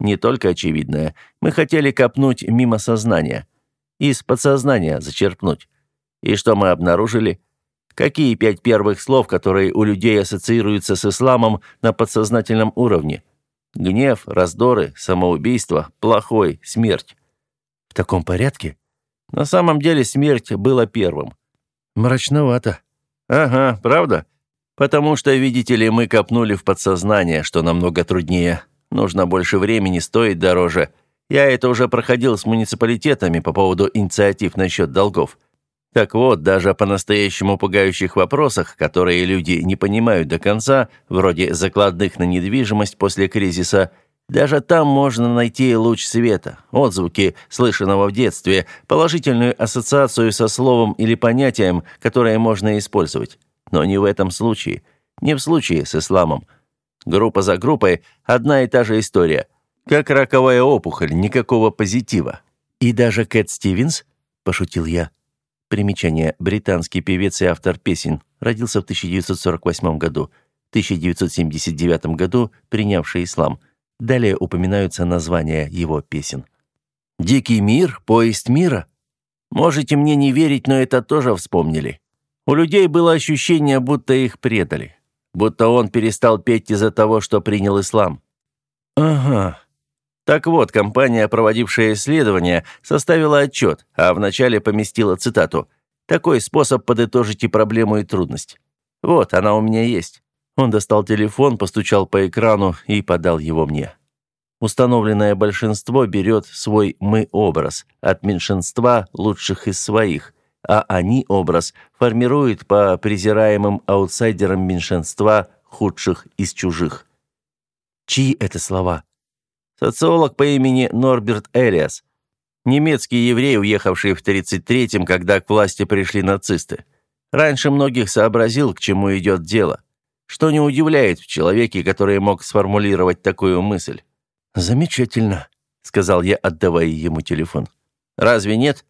Не только очевидное. Мы хотели копнуть мимо сознания. Из подсознания зачерпнуть. И что мы обнаружили? Какие пять первых слов, которые у людей ассоциируются с исламом на подсознательном уровне? Гнев, раздоры, самоубийство, плохой, смерть. В таком порядке? На самом деле смерть была первым. Мрачновато. Ага, правда? Потому что, видите ли, мы копнули в подсознание, что намного труднее. Нужно больше времени, стоит дороже. Я это уже проходил с муниципалитетами по поводу инициатив насчет долгов. Так вот, даже по настоящему пугающих вопросах, которые люди не понимают до конца, вроде закладных на недвижимость после кризиса, даже там можно найти луч света, отзвуки, слышанного в детстве, положительную ассоциацию со словом или понятием, которое можно использовать. Но не в этом случае. Не в случае с исламом. Группа за группой одна и та же история. Как раковая опухоль, никакого позитива. И даже Кэт Стивенс, пошутил я. Примечание. Британский певец и автор песен. Родился в 1948 году. В 1979 году принявший ислам. Далее упоминаются названия его песен. «Дикий мир», «Поезд мира». Можете мне не верить, но это тоже вспомнили. У людей было ощущение, будто их предали. Будто он перестал петь из-за того, что принял ислам. Ага. Так вот, компания, проводившая исследование, составила отчет, а вначале поместила цитату. Такой способ подытожить и проблему, и трудность. Вот, она у меня есть. Он достал телефон, постучал по экрану и подал его мне. Установленное большинство берет свой «мы-образ» от меньшинства лучших из своих, а они-образ формирует по презираемым аутсайдерам меньшинства худших из чужих. Чьи это слова? Социолог по имени Норберт Элиас. Немецкий еврей, уехавший в 33-м, когда к власти пришли нацисты. Раньше многих сообразил, к чему идет дело. Что не удивляет в человеке, который мог сформулировать такую мысль. «Замечательно», — сказал я, отдавая ему телефон. «Разве нет?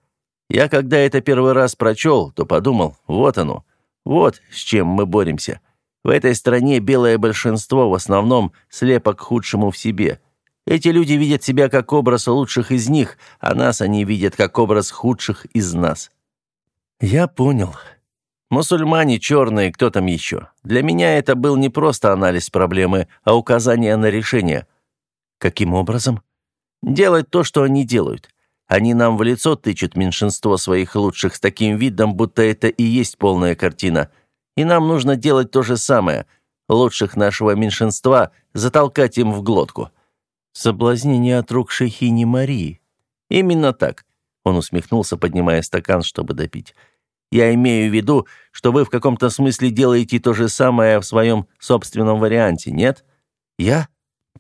Я, когда это первый раз прочел, то подумал, вот оно, вот с чем мы боремся. В этой стране белое большинство в основном слепо к худшему в себе. Эти люди видят себя как образ лучших из них, а нас они видят как образ худших из нас». «Я понял», Мусульмане, черные, кто там еще. Для меня это был не просто анализ проблемы, а указание на решение. Каким образом? Делать то, что они делают. Они нам в лицо тычут меньшинство своих лучших с таким видом, будто это и есть полная картина. И нам нужно делать то же самое. Лучших нашего меньшинства затолкать им в глотку. Соблазнение от рук шейхини Марии. Именно так. Он усмехнулся, поднимая стакан, чтобы допить. Я имею в виду, что вы в каком-то смысле делаете то же самое в своем собственном варианте, нет? Я?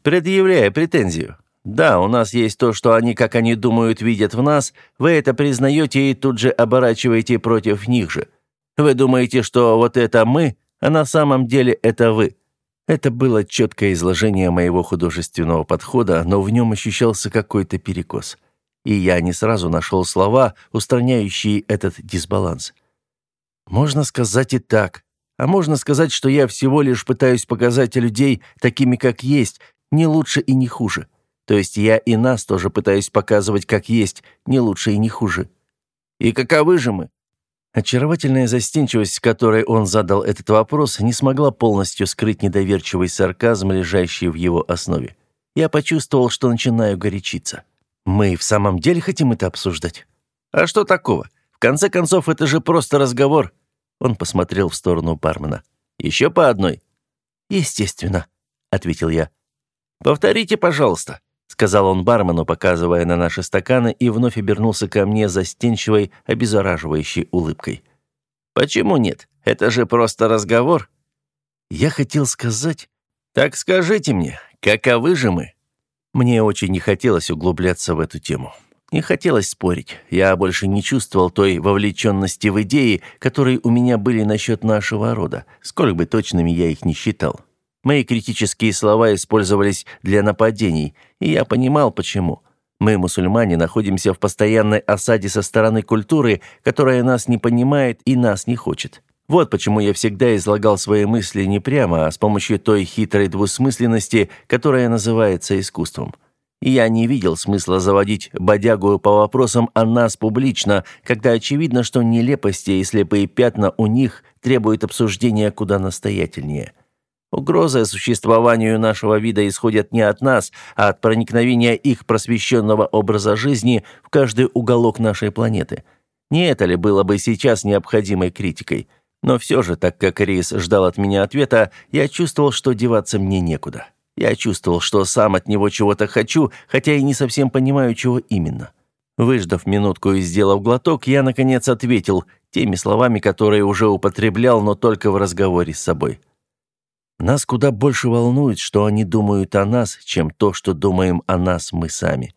Предъявляя претензию. Да, у нас есть то, что они, как они думают, видят в нас, вы это признаете и тут же оборачиваете против них же. Вы думаете, что вот это мы, а на самом деле это вы. Это было четкое изложение моего художественного подхода, но в нем ощущался какой-то перекос и я не сразу нашел слова, устраняющие этот дисбаланс. Можно сказать и так. А можно сказать, что я всего лишь пытаюсь показать людей такими, как есть, не лучше и не хуже. То есть я и нас тоже пытаюсь показывать, как есть, не лучше и не хуже. И каковы же мы? Очаровательная застенчивость, которой он задал этот вопрос, не смогла полностью скрыть недоверчивый сарказм, лежащий в его основе. Я почувствовал, что начинаю горячиться. Мы в самом деле хотим это обсуждать? А что такого? В конце концов, это же просто разговор. Он посмотрел в сторону бармена. Еще по одной? Естественно, ответил я. Повторите, пожалуйста, сказал он бармену, показывая на наши стаканы, и вновь обернулся ко мне застенчивой, обеззараживающей улыбкой. Почему нет? Это же просто разговор. Я хотел сказать. Так скажите мне, каковы же мы? Мне очень не хотелось углубляться в эту тему. Не хотелось спорить. Я больше не чувствовал той вовлеченности в идеи, которые у меня были насчет нашего рода, сколько бы точными я их не считал. Мои критические слова использовались для нападений, и я понимал, почему. Мы, мусульмане, находимся в постоянной осаде со стороны культуры, которая нас не понимает и нас не хочет. Вот почему я всегда излагал свои мысли не прямо, а с помощью той хитрой двусмысленности, которая называется искусством. Я не видел смысла заводить бодягу по вопросам о нас публично, когда очевидно, что нелепости и слепые пятна у них требуют обсуждения куда настоятельнее. Угрозы существованию нашего вида исходят не от нас, а от проникновения их просвещенного образа жизни в каждый уголок нашей планеты. Не это ли было бы сейчас необходимой критикой? Но все же, так как Рис ждал от меня ответа, я чувствовал, что деваться мне некуда. Я чувствовал, что сам от него чего-то хочу, хотя и не совсем понимаю, чего именно. Выждав минутку и сделав глоток, я, наконец, ответил теми словами, которые уже употреблял, но только в разговоре с собой. Нас куда больше волнует, что они думают о нас, чем то, что думаем о нас мы сами.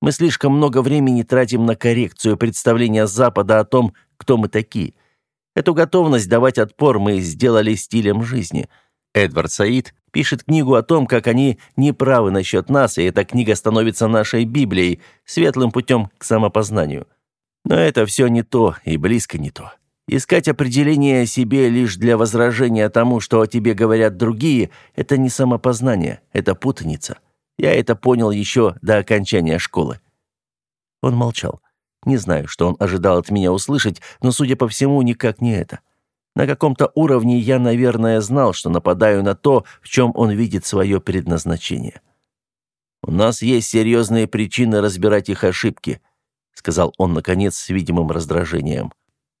Мы слишком много времени тратим на коррекцию представления Запада о том, кто мы такие – Эту готовность давать отпор мы сделали стилем жизни. Эдвард Саид пишет книгу о том, как они неправы насчет нас, и эта книга становится нашей Библией, светлым путем к самопознанию. Но это все не то и близко не то. Искать определение себе лишь для возражения тому, что о тебе говорят другие, это не самопознание, это путаница. Я это понял еще до окончания школы. Он молчал. Не знаю, что он ожидал от меня услышать, но, судя по всему, никак не это. На каком-то уровне я, наверное, знал, что нападаю на то, в чем он видит свое предназначение. «У нас есть серьезные причины разбирать их ошибки», сказал он, наконец, с видимым раздражением.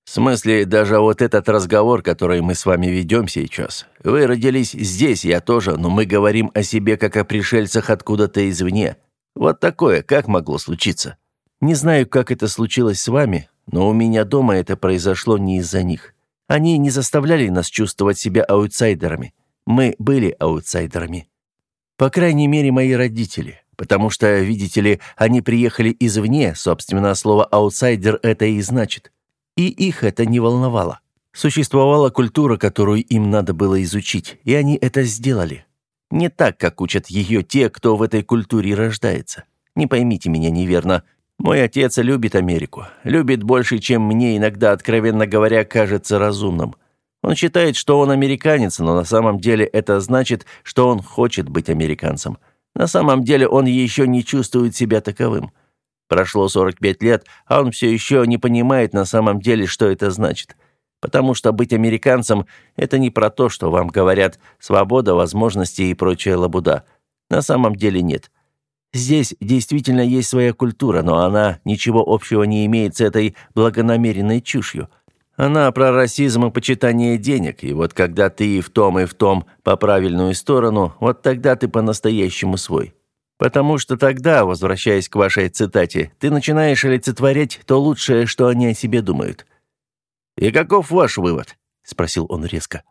«В смысле, даже вот этот разговор, который мы с вами ведем сейчас. Вы родились здесь, я тоже, но мы говорим о себе как о пришельцах откуда-то извне. Вот такое, как могло случиться? Не знаю, как это случилось с вами, но у меня дома это произошло не из-за них. Они не заставляли нас чувствовать себя аутсайдерами. Мы были аутсайдерами. По крайней мере, мои родители. Потому что, видите ли, они приехали извне, собственно, слово «аутсайдер» это и значит. И их это не волновало. Существовала культура, которую им надо было изучить, и они это сделали. Не так, как учат ее те, кто в этой культуре рождается. Не поймите меня неверно – мой отец любит Америку. Любит больше, чем мне иногда, откровенно говоря, кажется разумным. Он считает, что он американец, но на самом деле это значит, что он хочет быть американцем. На самом деле он еще не чувствует себя таковым. Прошло 45 лет, а он все еще не понимает на самом деле, что это значит. Потому что быть американцем – это не про то, что вам говорят «свобода, возможности» и прочая лабуда. На самом деле нет. Здесь действительно есть своя культура, но она ничего общего не имеет с этой благонамеренной чушью. Она про расизм и почитание денег, и вот когда ты и в том, и в том по правильную сторону, вот тогда ты по-настоящему свой. Потому что тогда, возвращаясь к вашей цитате, ты начинаешь олицетворять то лучшее, что они о себе думают. «И каков ваш вывод?» – спросил он резко.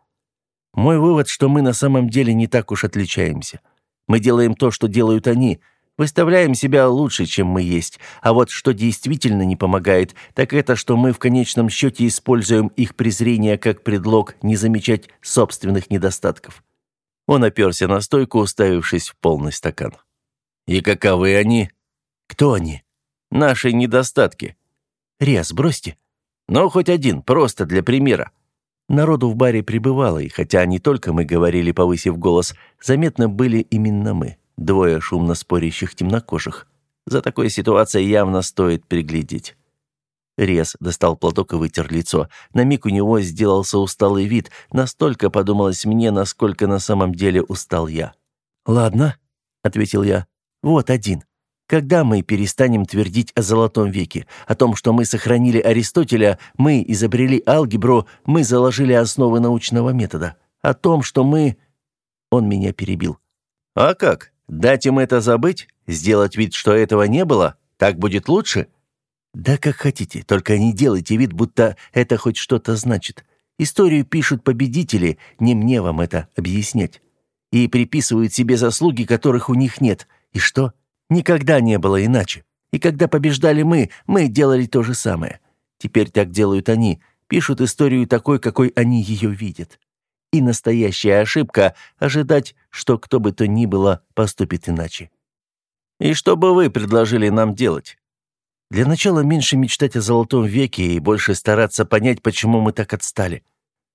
«Мой вывод, что мы на самом деле не так уж отличаемся. Мы делаем то, что делают они – Выставляем себя лучше, чем мы есть. А вот что действительно не помогает, так это, что мы в конечном счете используем их презрение как предлог не замечать собственных недостатков. Он оперся на стойку, уставившись в полный стакан. «И каковы они?» «Кто они?» «Наши недостатки». «Рез, бросьте». «Ну, хоть один, просто для примера». Народу в баре прибывало, и хотя не только мы говорили, повысив голос, заметно были именно мы. Двое шумно спорящих темнокожих. За такой ситуацией явно стоит приглядеть. Рез достал платок и вытер лицо. На миг у него сделался усталый вид. Настолько подумалось мне, насколько на самом деле устал я. «Ладно», — ответил я. «Вот один. Когда мы перестанем твердить о Золотом веке, о том, что мы сохранили Аристотеля, мы изобрели алгебру, мы заложили основы научного метода, о том, что мы...» Он меня перебил. «А как? Дать им это забыть? Сделать вид, что этого не было? Так будет лучше? Да как хотите, только не делайте вид, будто это хоть что-то значит. Историю пишут победители, не мне вам это объяснять. И приписывают себе заслуги, которых у них нет. И что? Никогда не было иначе. И когда побеждали мы, мы делали то же самое. Теперь так делают они, пишут историю такой, какой они ее видят и настоящая ошибка – ожидать, что кто бы то ни было поступит иначе. И что бы вы предложили нам делать? Для начала меньше мечтать о золотом веке и больше стараться понять, почему мы так отстали.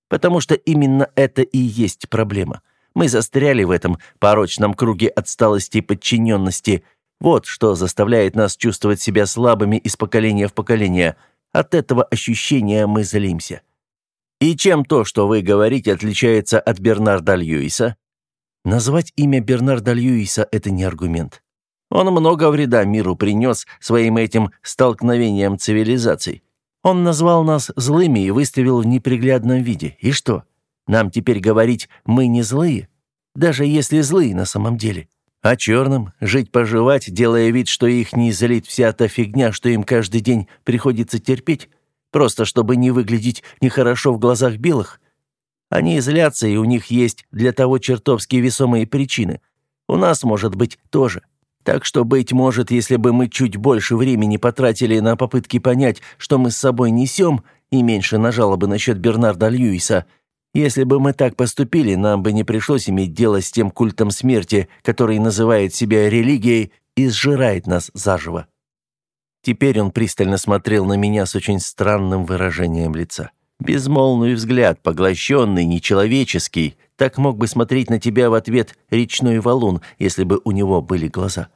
Потому что именно это и есть проблема. Мы застряли в этом порочном круге отсталости и подчиненности. Вот что заставляет нас чувствовать себя слабыми из поколения в поколение. От этого ощущения мы злимся. И чем то, что вы говорите, отличается от Бернарда Льюиса? Назвать имя Бернарда Льюиса – это не аргумент. Он много вреда миру принес своим этим столкновением цивилизаций. Он назвал нас злыми и выставил в неприглядном виде. И что? Нам теперь говорить «мы не злые»? Даже если злые на самом деле. А черным жить-поживать, делая вид, что их не злит вся та фигня, что им каждый день приходится терпеть – Просто чтобы не выглядеть нехорошо в глазах белых? Они злятся, и у них есть для того чертовски весомые причины. У нас, может быть, тоже. Так что, быть может, если бы мы чуть больше времени потратили на попытки понять, что мы с собой несем, и меньше на жалобы насчет Бернарда Льюиса, если бы мы так поступили, нам бы не пришлось иметь дело с тем культом смерти, который называет себя религией и сжирает нас заживо. Теперь он пристально смотрел на меня с очень странным выражением лица. Безмолвный взгляд, поглощенный, нечеловеческий. Так мог бы смотреть на тебя в ответ речной валун, если бы у него были глаза.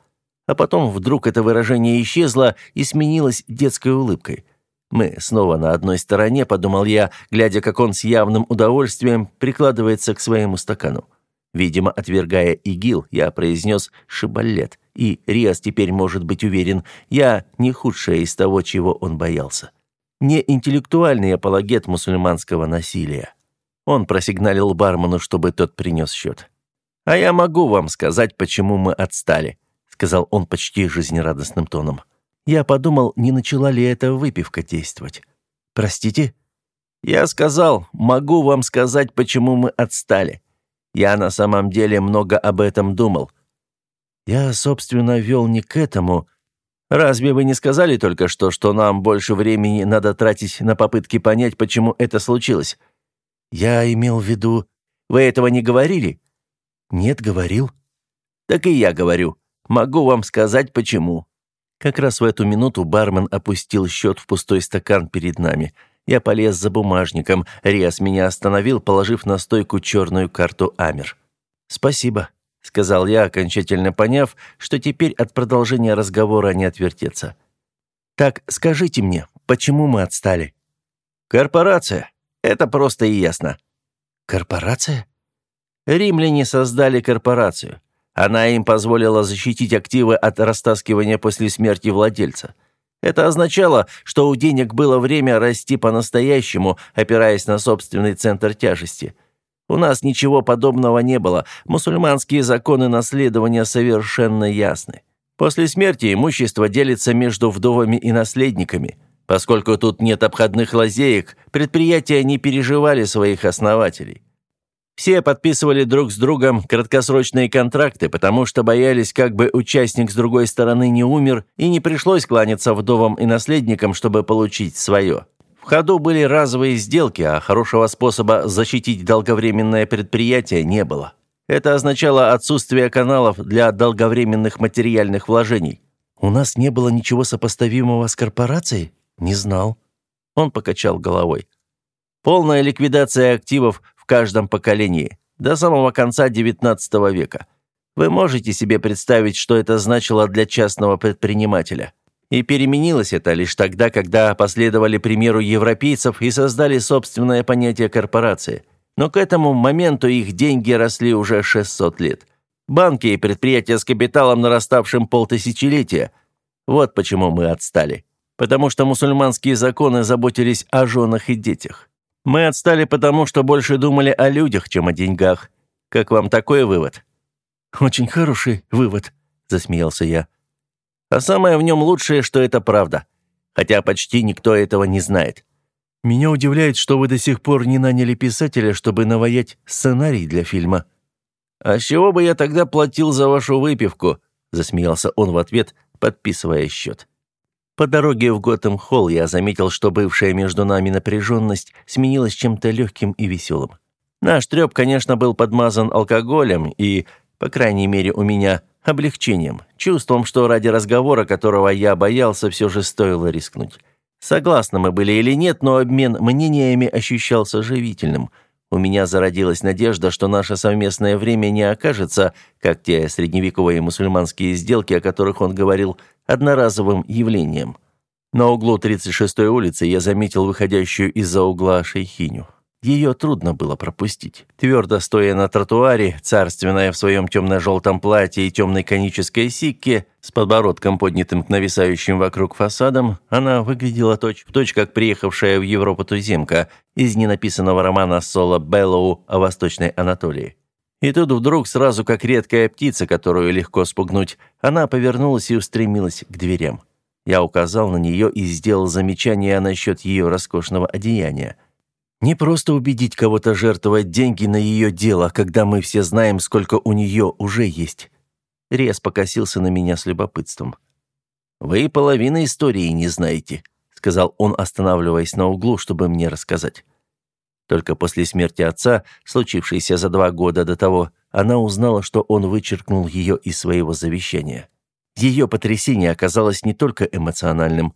А потом вдруг это выражение исчезло и сменилось детской улыбкой. Мы снова на одной стороне, подумал я, глядя, как он с явным удовольствием прикладывается к своему стакану. Видимо, отвергая ИГИЛ, я произнес «шибалет», и Риас теперь может быть уверен, я не худшее из того, чего он боялся. Не интеллектуальный апологет мусульманского насилия. Он просигналил бармену, чтобы тот принес счет. «А я могу вам сказать, почему мы отстали», сказал он почти жизнерадостным тоном. Я подумал, не начала ли эта выпивка действовать. «Простите?» «Я сказал, могу вам сказать, почему мы отстали. Я на самом деле много об этом думал. Я, собственно, вел не к этому. Разве вы не сказали только что, что нам больше времени надо тратить на попытки понять, почему это случилось? Я имел в виду... Вы этого не говорили? Нет, говорил. Так и я говорю. Могу вам сказать, почему. Как раз в эту минуту бармен опустил счет в пустой стакан перед нами — я полез за бумажником. Риас меня остановил, положив на стойку черную карту Амер. «Спасибо», — сказал я, окончательно поняв, что теперь от продолжения разговора не отвертеться. «Так скажите мне, почему мы отстали?» «Корпорация. Это просто и ясно». «Корпорация?» «Римляне создали корпорацию. Она им позволила защитить активы от растаскивания после смерти владельца. Это означало, что у денег было время расти по-настоящему, опираясь на собственный центр тяжести. У нас ничего подобного не было. Мусульманские законы наследования совершенно ясны. После смерти имущество делится между вдовами и наследниками. Поскольку тут нет обходных лазеек, предприятия не переживали своих основателей. Все подписывали друг с другом краткосрочные контракты, потому что боялись, как бы участник с другой стороны не умер и не пришлось кланяться вдовам и наследникам, чтобы получить свое. В ходу были разовые сделки, а хорошего способа защитить долговременное предприятие не было. Это означало отсутствие каналов для долговременных материальных вложений. «У нас не было ничего сопоставимого с корпорацией? Не знал». Он покачал головой. Полная ликвидация активов в каждом поколении, до самого конца XIX века. Вы можете себе представить, что это значило для частного предпринимателя? И переменилось это лишь тогда, когда последовали примеру европейцев и создали собственное понятие корпорации. Но к этому моменту их деньги росли уже 600 лет. Банки и предприятия с капиталом, нараставшим полтысячелетия. Вот почему мы отстали. Потому что мусульманские законы заботились о женах и детях. Мы отстали потому, что больше думали о людях, чем о деньгах. Как вам такой вывод?» «Очень хороший вывод», — засмеялся я. «А самое в нем лучшее, что это правда. Хотя почти никто этого не знает. Меня удивляет, что вы до сих пор не наняли писателя, чтобы наваять сценарий для фильма». «А с чего бы я тогда платил за вашу выпивку?» — засмеялся он в ответ, подписывая счет. По дороге в Готэм-Холл я заметил, что бывшая между нами напряженность сменилась чем-то легким и веселым. Наш треп, конечно, был подмазан алкоголем и, по крайней мере у меня, облегчением, чувством, что ради разговора, которого я боялся, все же стоило рискнуть. Согласны мы были или нет, но обмен мнениями ощущался живительным. У меня зародилась надежда, что наше совместное время не окажется, как те средневековые мусульманские сделки, о которых он говорил, одноразовым явлением. На углу 36-й улицы я заметил выходящую из-за угла шейхиню. Ее трудно было пропустить. Твердо стоя на тротуаре, царственная в своем темно-желтом платье и темной конической сикке, с подбородком поднятым к нависающим вокруг фасадам, она выглядела точь-в-точь, точь, как приехавшая в Европу туземка из ненаписанного романа Соло Беллоу о Восточной Анатолии. И тут вдруг, сразу как редкая птица, которую легко спугнуть, она повернулась и устремилась к дверям. Я указал на нее и сделал замечание насчет ее роскошного одеяния. Не просто убедить кого-то жертвовать деньги на ее дело, когда мы все знаем, сколько у нее уже есть. Рез покосился на меня с любопытством. «Вы половины истории не знаете», — сказал он, останавливаясь на углу, чтобы мне рассказать. Только после смерти отца, случившейся за два года до того, она узнала, что он вычеркнул ее из своего завещания. Ее потрясение оказалось не только эмоциональным.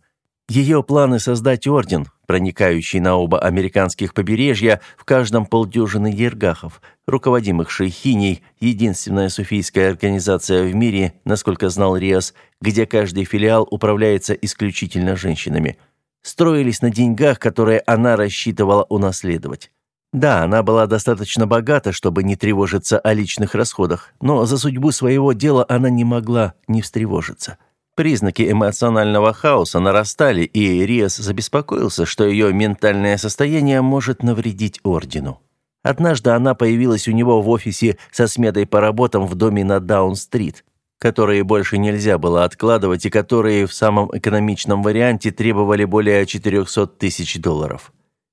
Ее планы создать орден, проникающий на оба американских побережья в каждом полдюжины ергахов, руководимых шейхиней, единственная суфийская организация в мире, насколько знал Риас, где каждый филиал управляется исключительно женщинами, строились на деньгах, которые она рассчитывала унаследовать. Да, она была достаточно богата, чтобы не тревожиться о личных расходах, но за судьбу своего дела она не могла не встревожиться. Признаки эмоционального хаоса нарастали, и Риас забеспокоился, что ее ментальное состояние может навредить ордену. Однажды она появилась у него в офисе со сметой по работам в доме на Даун-стрит, которые больше нельзя было откладывать и которые в самом экономичном варианте требовали более 400 тысяч долларов.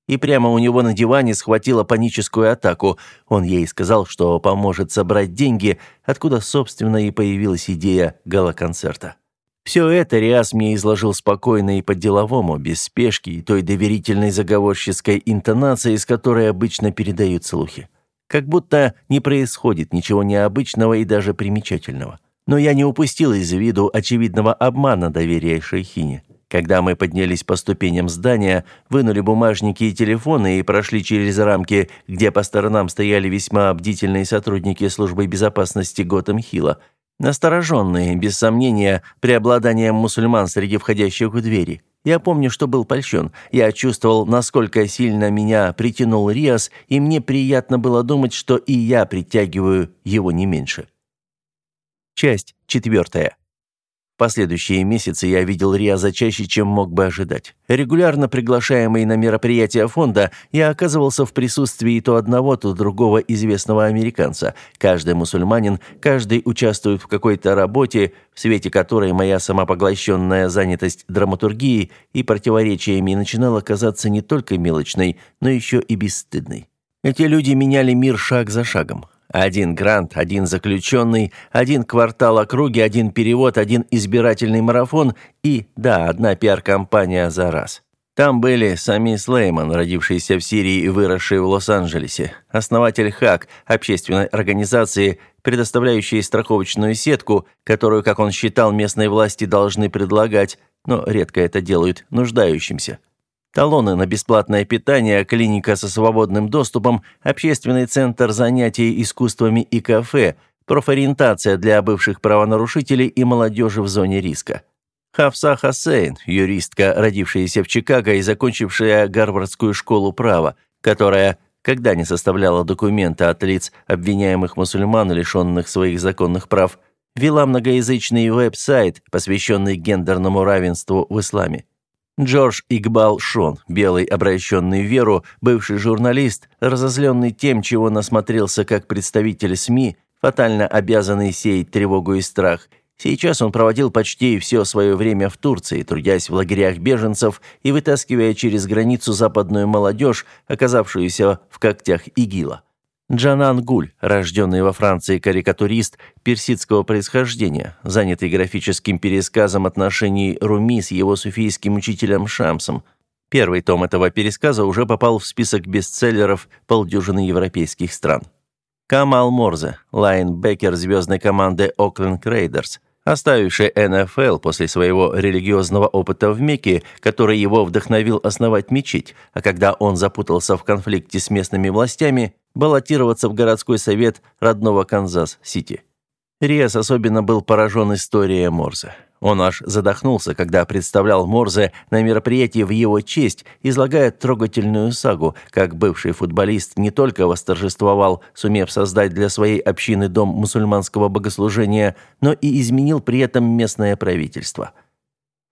И прямо у него на диване схватила паническую атаку. Он ей сказал, что поможет собрать деньги, откуда, собственно, и появилась идея гала-концерта. Все это Риас мне изложил спокойно и по-деловому, без спешки и той доверительной заговорческой интонации, с которой обычно передают слухи. Как будто не происходит ничего необычного и даже примечательного. Но я не упустил из виду очевидного обмана доверия Шейхине. Когда мы поднялись по ступеням здания, вынули бумажники и телефоны и прошли через рамки, где по сторонам стояли весьма бдительные сотрудники службы безопасности Готэм-Хилла – Настороженные, без сомнения, преобладанием мусульман среди входящих в двери. Я помню, что был польщен. Я чувствовал, насколько сильно меня притянул Риас, и мне приятно было думать, что и я притягиваю его не меньше. Часть четвертая. Последующие месяцы я видел Риаза чаще, чем мог бы ожидать. Регулярно приглашаемый на мероприятия фонда, я оказывался в присутствии то одного, то другого известного американца. Каждый мусульманин, каждый участвует в какой-то работе, в свете которой моя самопоглощенная занятость драматургией и противоречиями начинала казаться не только мелочной, но еще и бесстыдной. Эти люди меняли мир шаг за шагом. Один грант, один заключенный, один квартал округи, один перевод, один избирательный марафон и, да, одна пиар-компания за раз. Там были сами Слейман, родившийся в Сирии и выросший в Лос-Анджелесе, основатель ХАК, общественной организации, предоставляющей страховочную сетку, которую, как он считал, местные власти должны предлагать, но редко это делают нуждающимся. Талоны на бесплатное питание, клиника со свободным доступом, общественный центр занятий искусствами и кафе, профориентация для бывших правонарушителей и молодежи в зоне риска. Хафса Хасейн, юристка, родившаяся в Чикаго и закончившая Гарвардскую школу права, которая, когда не составляла документы от лиц, обвиняемых мусульман, лишенных своих законных прав, вела многоязычный веб-сайт, посвященный гендерному равенству в исламе. Джордж Игбал Шон, белый, обращенный в веру, бывший журналист, разозленный тем, чего насмотрелся как представитель СМИ, фатально обязанный сеять тревогу и страх. Сейчас он проводил почти все свое время в Турции, трудясь в лагерях беженцев и вытаскивая через границу западную молодежь, оказавшуюся в когтях ИГИЛа. Джанан Гуль, рожденный во Франции карикатурист персидского происхождения, занятый графическим пересказом отношений Руми с его суфийским учителем Шамсом. Первый том этого пересказа уже попал в список бестселлеров полдюжины европейских стран. Камал Морзе, лайнбекер звездной команды Окленд Рейдерс, оставивший НФЛ после своего религиозного опыта в Мекке, который его вдохновил основать мечеть, а когда он запутался в конфликте с местными властями, баллотироваться в городской совет родного Канзас-Сити. Риас особенно был поражен историей Морзе. Он аж задохнулся, когда представлял Морзе на мероприятии в его честь, излагая трогательную сагу, как бывший футболист не только восторжествовал, сумев создать для своей общины дом мусульманского богослужения, но и изменил при этом местное правительство.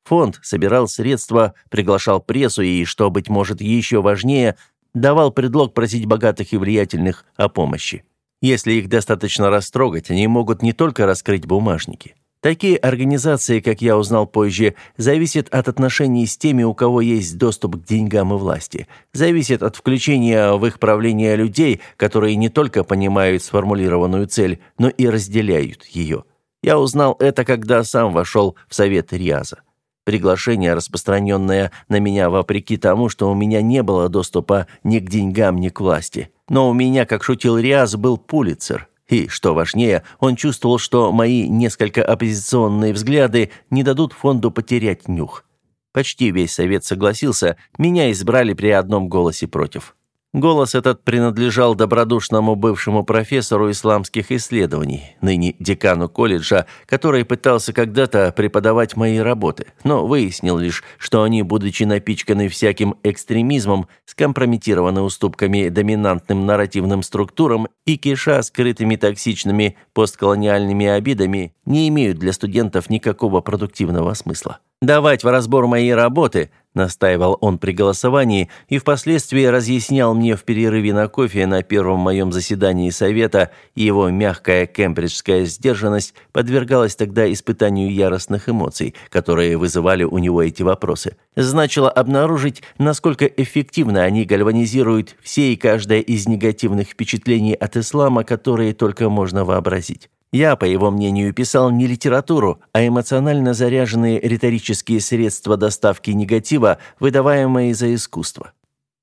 Фонд собирал средства, приглашал прессу и, что, быть может, еще важнее, давал предлог просить богатых и влиятельных о помощи. Если их достаточно растрогать, они могут не только раскрыть бумажники. Такие организации, как я узнал позже, зависят от отношений с теми, у кого есть доступ к деньгам и власти. Зависят от включения в их правление людей, которые не только понимают сформулированную цель, но и разделяют ее. Я узнал это, когда сам вошел в совет Риаза. Приглашение, распространенное на меня вопреки тому, что у меня не было доступа ни к деньгам, ни к власти. Но у меня, как шутил Риаз, был пулицер. И, что важнее, он чувствовал, что мои несколько оппозиционные взгляды не дадут фонду потерять нюх. Почти весь совет согласился, меня избрали при одном голосе против. Голос этот принадлежал добродушному бывшему профессору исламских исследований, ныне декану колледжа, который пытался когда-то преподавать мои работы, но выяснил лишь, что они, будучи напичканы всяким экстремизмом, скомпрометированы уступками доминантным нарративным структурам и киша скрытыми токсичными постколониальными обидами, не имеют для студентов никакого продуктивного смысла. Давать в разбор моей работы – настаивал он при голосовании и впоследствии разъяснял мне в перерыве на кофе на первом моем заседании совета, его мягкая кембриджская сдержанность подвергалась тогда испытанию яростных эмоций, которые вызывали у него эти вопросы. Значило обнаружить, насколько эффективно они гальванизируют все и каждое из негативных впечатлений от ислама, которые только можно вообразить. Я, по его мнению, писал не литературу, а эмоционально заряженные риторические средства доставки негатива, выдаваемые за искусство.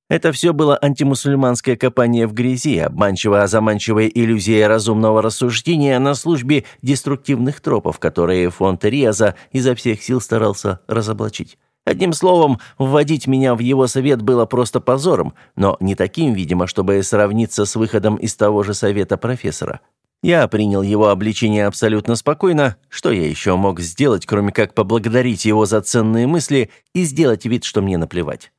Это все было антимусульманское копание в грязи, обманчиво-заманчивая иллюзия разумного рассуждения на службе деструктивных тропов, которые фонд Риаза изо всех сил старался разоблачить. Одним словом, вводить меня в его совет было просто позором, но не таким, видимо, чтобы сравниться с выходом из того же совета профессора. Я принял его обличение абсолютно спокойно. Что я еще мог сделать, кроме как поблагодарить его за ценные мысли и сделать вид, что мне наплевать?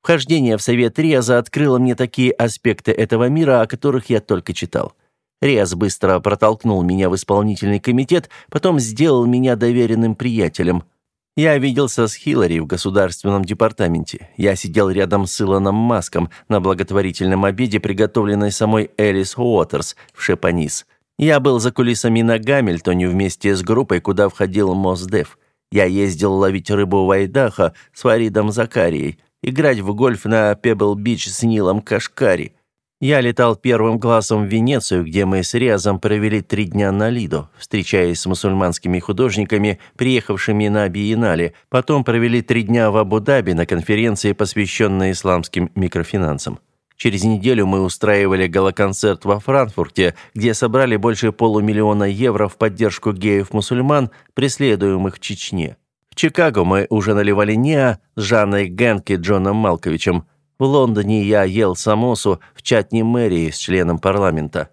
Вхождение в Совет Риаза открыло мне такие аспекты этого мира, о которых я только читал. Риаз быстро протолкнул меня в исполнительный комитет, потом сделал меня доверенным приятелем. Я виделся с Хиллари в государственном департаменте. Я сидел рядом с Илоном Маском на благотворительном обеде, приготовленной самой Элис Уотерс в Шепанис – я был за кулисами на Гамильтоне вместе с группой, куда входил Мосдев. Я ездил ловить рыбу в Айдахо с Фаридом Закарией, играть в гольф на Пебл-Бич с Нилом Кашкари. Я летал первым классом в Венецию, где мы с Риазом провели три дня на Лидо, встречаясь с мусульманскими художниками, приехавшими на Биеннале. Потом провели три дня в Абу-Даби на конференции, посвященной исламским микрофинансам. Через неделю мы устраивали галоконцерт во Франкфурте, где собрали больше полумиллиона евро в поддержку геев-мусульман, преследуемых в Чечне. В Чикаго мы уже наливали неа с Жанной Генки Джоном Малковичем. В Лондоне я ел самосу в чатне мэрии с членом парламента.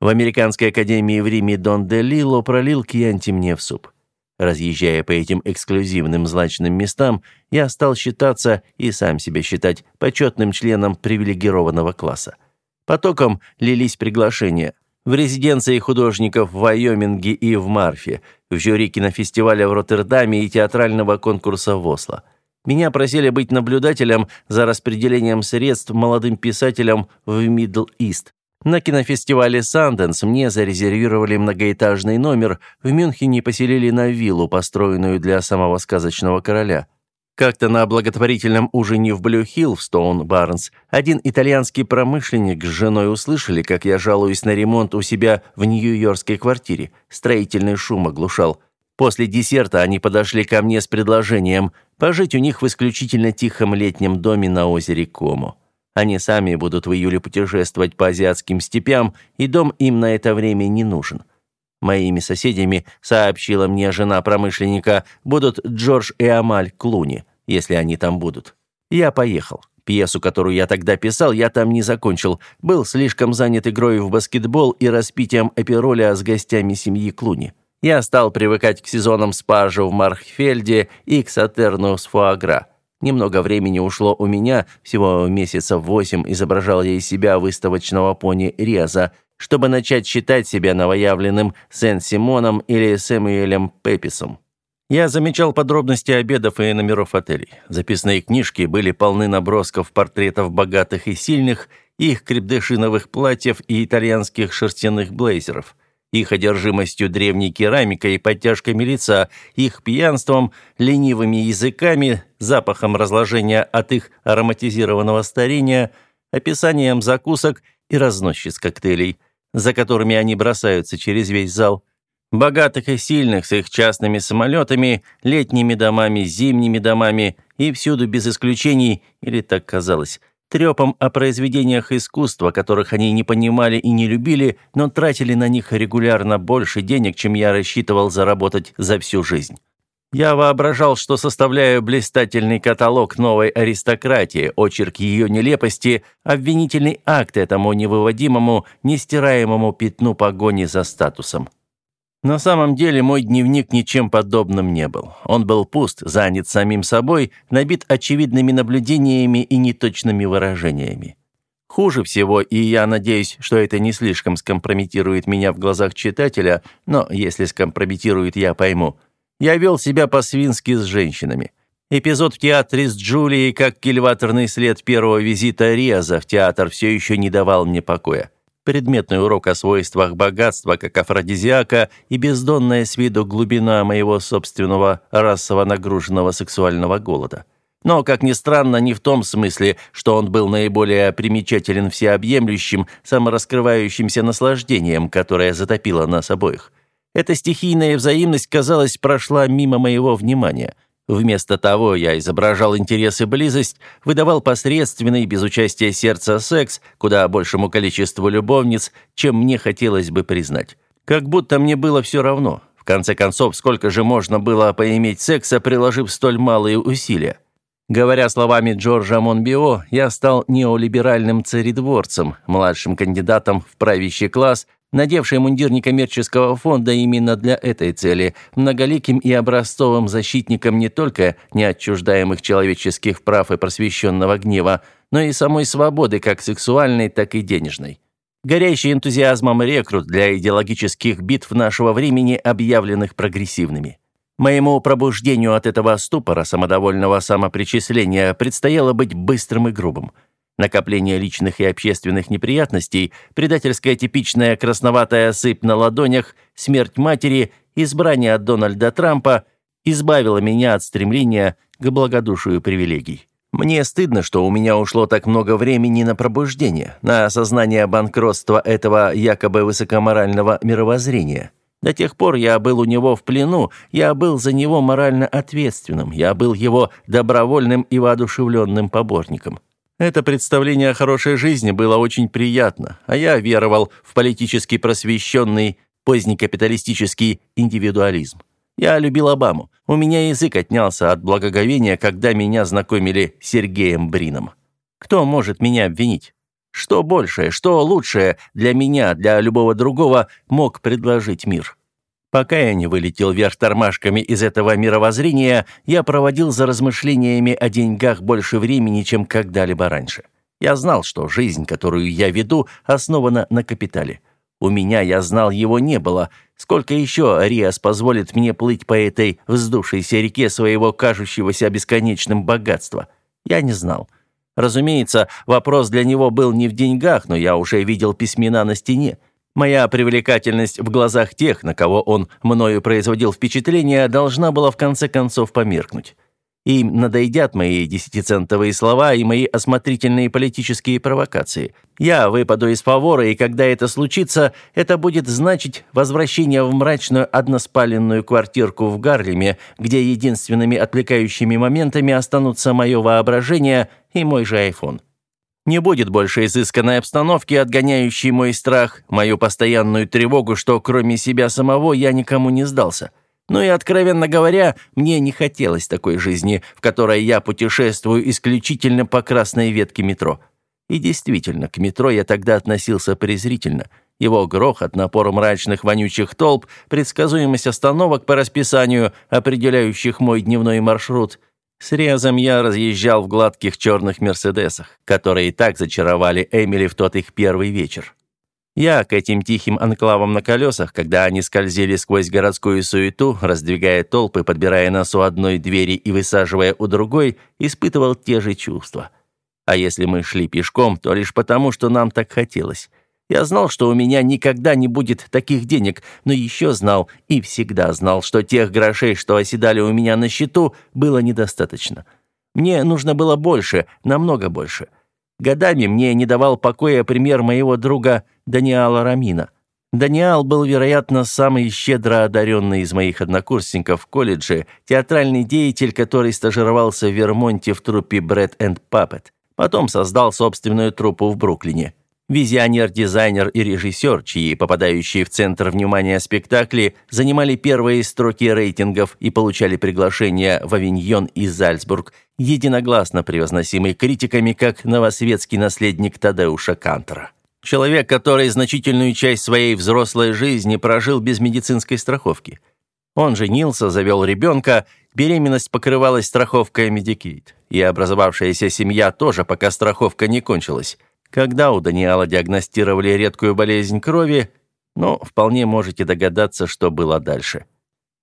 В Американской академии в Риме Дон де Лило пролил кьянти мне в суп. Разъезжая по этим эксклюзивным злачным местам, я стал считаться и сам себя считать почетным членом привилегированного класса. Потоком лились приглашения. В резиденции художников в Вайоминге и в Марфе, в жюри кинофестиваля в Роттердаме и театрального конкурса в Осло. Меня просили быть наблюдателем за распределением средств молодым писателям в Middle East, на кинофестивале «Санденс» мне зарезервировали многоэтажный номер, в Мюнхене поселили на виллу, построенную для самого сказочного короля. Как-то на благотворительном ужине в Блю-Хилл в Стоун-Барнс один итальянский промышленник с женой услышали, как я жалуюсь на ремонт у себя в нью-йоркской квартире. Строительный шум оглушал. После десерта они подошли ко мне с предложением пожить у них в исключительно тихом летнем доме на озере Комо. Они сами будут в июле путешествовать по азиатским степям, и дом им на это время не нужен. Моими соседями, сообщила мне жена промышленника, будут Джордж и Амаль Клуни, если они там будут. Я поехал. Пьесу, которую я тогда писал, я там не закончил. Был слишком занят игрой в баскетбол и распитием эпироля с гостями семьи Клуни. Я стал привыкать к сезонам спаржу в Мархфельде и к сатерну с фуагра. Немного времени ушло у меня, всего месяцев восемь изображал я из себя выставочного пони Реза, чтобы начать считать себя новоявленным Сен-Симоном или Сэмюэлем Пеписом. Я замечал подробности обедов и номеров отелей. Записные книжки были полны набросков портретов богатых и сильных, их крепдешиновых платьев и итальянских шерстяных блейзеров – их одержимостью древней керамикой подтяжками лица, их пьянством, ленивыми языками, запахом разложения от их ароматизированного старения, описанием закусок и разносчиц коктейлей, за которыми они бросаются через весь зал, богатых и сильных с их частными самолетами, летними домами, зимними домами и всюду без исключений, или так казалось, трепом о произведениях искусства, которых они не понимали и не любили, но тратили на них регулярно больше денег, чем я рассчитывал заработать за всю жизнь. Я воображал, что составляю блистательный каталог новой аристократии, очерк ее нелепости, обвинительный акт этому невыводимому, нестираемому пятну погони за статусом. На самом деле мой дневник ничем подобным не был. Он был пуст, занят самим собой, набит очевидными наблюдениями и неточными выражениями. Хуже всего, и я надеюсь, что это не слишком скомпрометирует меня в глазах читателя, но если скомпрометирует, я пойму – я вел себя по-свински с женщинами. Эпизод в театре с Джулией, как кильваторный след первого визита Риаза в театр, все еще не давал мне покоя. Предметный урок о свойствах богатства как афродизиака и бездонная с виду глубина моего собственного расово нагруженного сексуального голода. Но, как ни странно, не в том смысле, что он был наиболее примечателен всеобъемлющим, самораскрывающимся наслаждением, которое затопило нас обоих. Эта стихийная взаимность, казалось, прошла мимо моего внимания. Вместо того я изображал интерес и близость, выдавал посредственный, без участия сердца секс куда большему количеству любовниц, чем мне хотелось бы признать. Как будто мне было все равно. В конце концов, сколько же можно было поиметь секса, приложив столь малые усилия? Говоря словами Джорджа Монбио, я стал неолиберальным царедворцем, младшим кандидатом в правящий класс – надевший мундир некоммерческого фонда именно для этой цели, многоликим и образцовым защитником не только неотчуждаемых человеческих прав и просвещенного гнева, но и самой свободы как сексуальной, так и денежной. Горящий энтузиазмом рекрут для идеологических битв нашего времени, объявленных прогрессивными. Моему пробуждению от этого ступора самодовольного самопричисления предстояло быть быстрым и грубым – Накопление личных и общественных неприятностей, предательская типичная красноватая сыпь на ладонях, смерть матери, избрание от Дональда Трампа избавило меня от стремления к благодушию привилегий. Мне стыдно, что у меня ушло так много времени на пробуждение, на осознание банкротства этого якобы высокоморального мировоззрения. До тех пор я был у него в плену, я был за него морально ответственным, я был его добровольным и воодушевленным поборником. Это представление о хорошей жизни было очень приятно, а я веровал в политически просвещенный позднекапиталистический индивидуализм. Я любил Обаму. У меня язык отнялся от благоговения, когда меня знакомили с Сергеем Брином. Кто может меня обвинить? Что большее, что лучшее для меня, для любого другого мог предложить мир? Пока я не вылетел вверх тормашками из этого мировоззрения, я проводил за размышлениями о деньгах больше времени, чем когда-либо раньше. Я знал, что жизнь, которую я веду, основана на капитале. У меня, я знал, его не было. Сколько еще Риас позволит мне плыть по этой вздувшейся реке своего кажущегося бесконечным богатства? Я не знал. Разумеется, вопрос для него был не в деньгах, но я уже видел письмена на стене. Моя привлекательность в глазах тех, на кого он мною производил впечатление, должна была в конце концов померкнуть. Им надоедят мои десятицентовые слова и мои осмотрительные политические провокации. Я выпаду из фавора, и когда это случится, это будет значить возвращение в мрачную односпаленную квартирку в Гарлеме, где единственными отвлекающими моментами останутся мое воображение и мой же айфон. Не будет больше изысканной обстановки, отгоняющей мой страх, мою постоянную тревогу, что кроме себя самого я никому не сдался. Ну и, откровенно говоря, мне не хотелось такой жизни, в которой я путешествую исключительно по красной ветке метро. И действительно, к метро я тогда относился презрительно. Его грохот, напор мрачных вонючих толп, предсказуемость остановок по расписанию, определяющих мой дневной маршрут, Срезом я разъезжал в гладких черных «Мерседесах», которые так зачаровали Эмили в тот их первый вечер. Я к этим тихим анклавам на колесах, когда они скользили сквозь городскую суету, раздвигая толпы, подбирая нас у одной двери и высаживая у другой, испытывал те же чувства. А если мы шли пешком, то лишь потому, что нам так хотелось. Я знал, что у меня никогда не будет таких денег, но еще знал и всегда знал, что тех грошей, что оседали у меня на счету, было недостаточно. Мне нужно было больше, намного больше. Годами мне не давал покоя пример моего друга Даниала Рамина. Даниал был, вероятно, самый щедро одаренный из моих однокурсников в колледже, театральный деятель, который стажировался в Вермонте в труппе «Брэд энд Паппет». Потом создал собственную труппу в Бруклине. Визионер, дизайнер и режиссер, чьи попадающие в центр внимания спектакли занимали первые строки рейтингов и получали приглашения в Авиньон и Зальцбург, единогласно превозносимый критиками как новосветский наследник Тадеуша Кантера. Человек, который значительную часть своей взрослой жизни прожил без медицинской страховки. Он женился, завел ребенка, беременность покрывалась страховкой Medicaid, и образовавшаяся семья тоже, пока страховка не кончилась. Когда у Даниэла диагностировали редкую болезнь крови, ну, вполне можете догадаться, что было дальше.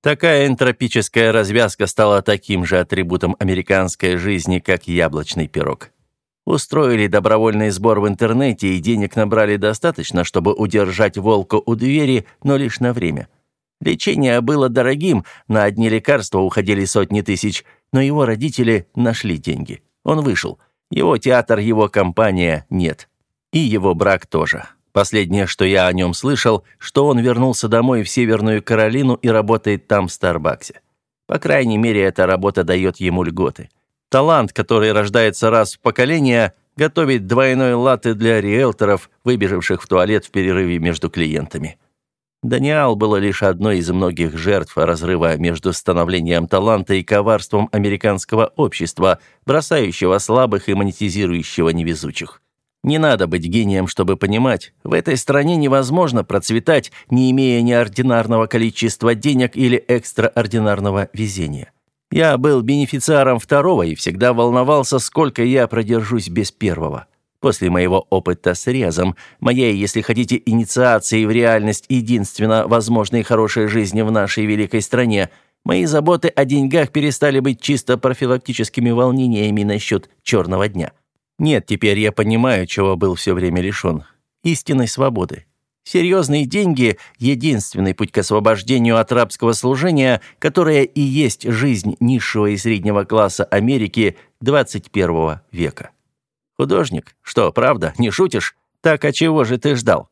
Такая энтропическая развязка стала таким же атрибутом американской жизни, как яблочный пирог. Устроили добровольный сбор в интернете и денег набрали достаточно, чтобы удержать волка у двери, но лишь на время. Лечение было дорогим, на одни лекарства уходили сотни тысяч, но его родители нашли деньги. Он вышел – его театр, его компания нет. И его брак тоже. Последнее, что я о нем слышал, что он вернулся домой в Северную Каролину и работает там в Старбаксе. По крайней мере, эта работа дает ему льготы. Талант, который рождается раз в поколение, готовит двойной латте для риэлторов, выбежавших в туалет в перерыве между клиентами. Даниал было лишь одной из многих жертв разрыва между становлением таланта и коварством американского общества, бросающего слабых и монетизирующего невезучих. Не надо быть гением, чтобы понимать, в этой стране невозможно процветать, не имея неординарного количества денег или экстраординарного везения. Я был бенефициаром второго и всегда волновался, сколько я продержусь без первого. После моего опыта с резом, моей, если хотите, инициации в реальность единственно возможной хорошей жизни в нашей великой стране, мои заботы о деньгах перестали быть чисто профилактическими волнениями насчет черного дня. Нет, теперь я понимаю, чего был все время лишен. Истинной свободы. Серьезные деньги – единственный путь к освобождению от рабского служения, которое и есть жизнь низшего и среднего класса Америки 21 века. Художник? Что, правда, не шутишь? Так а чего же ты ждал?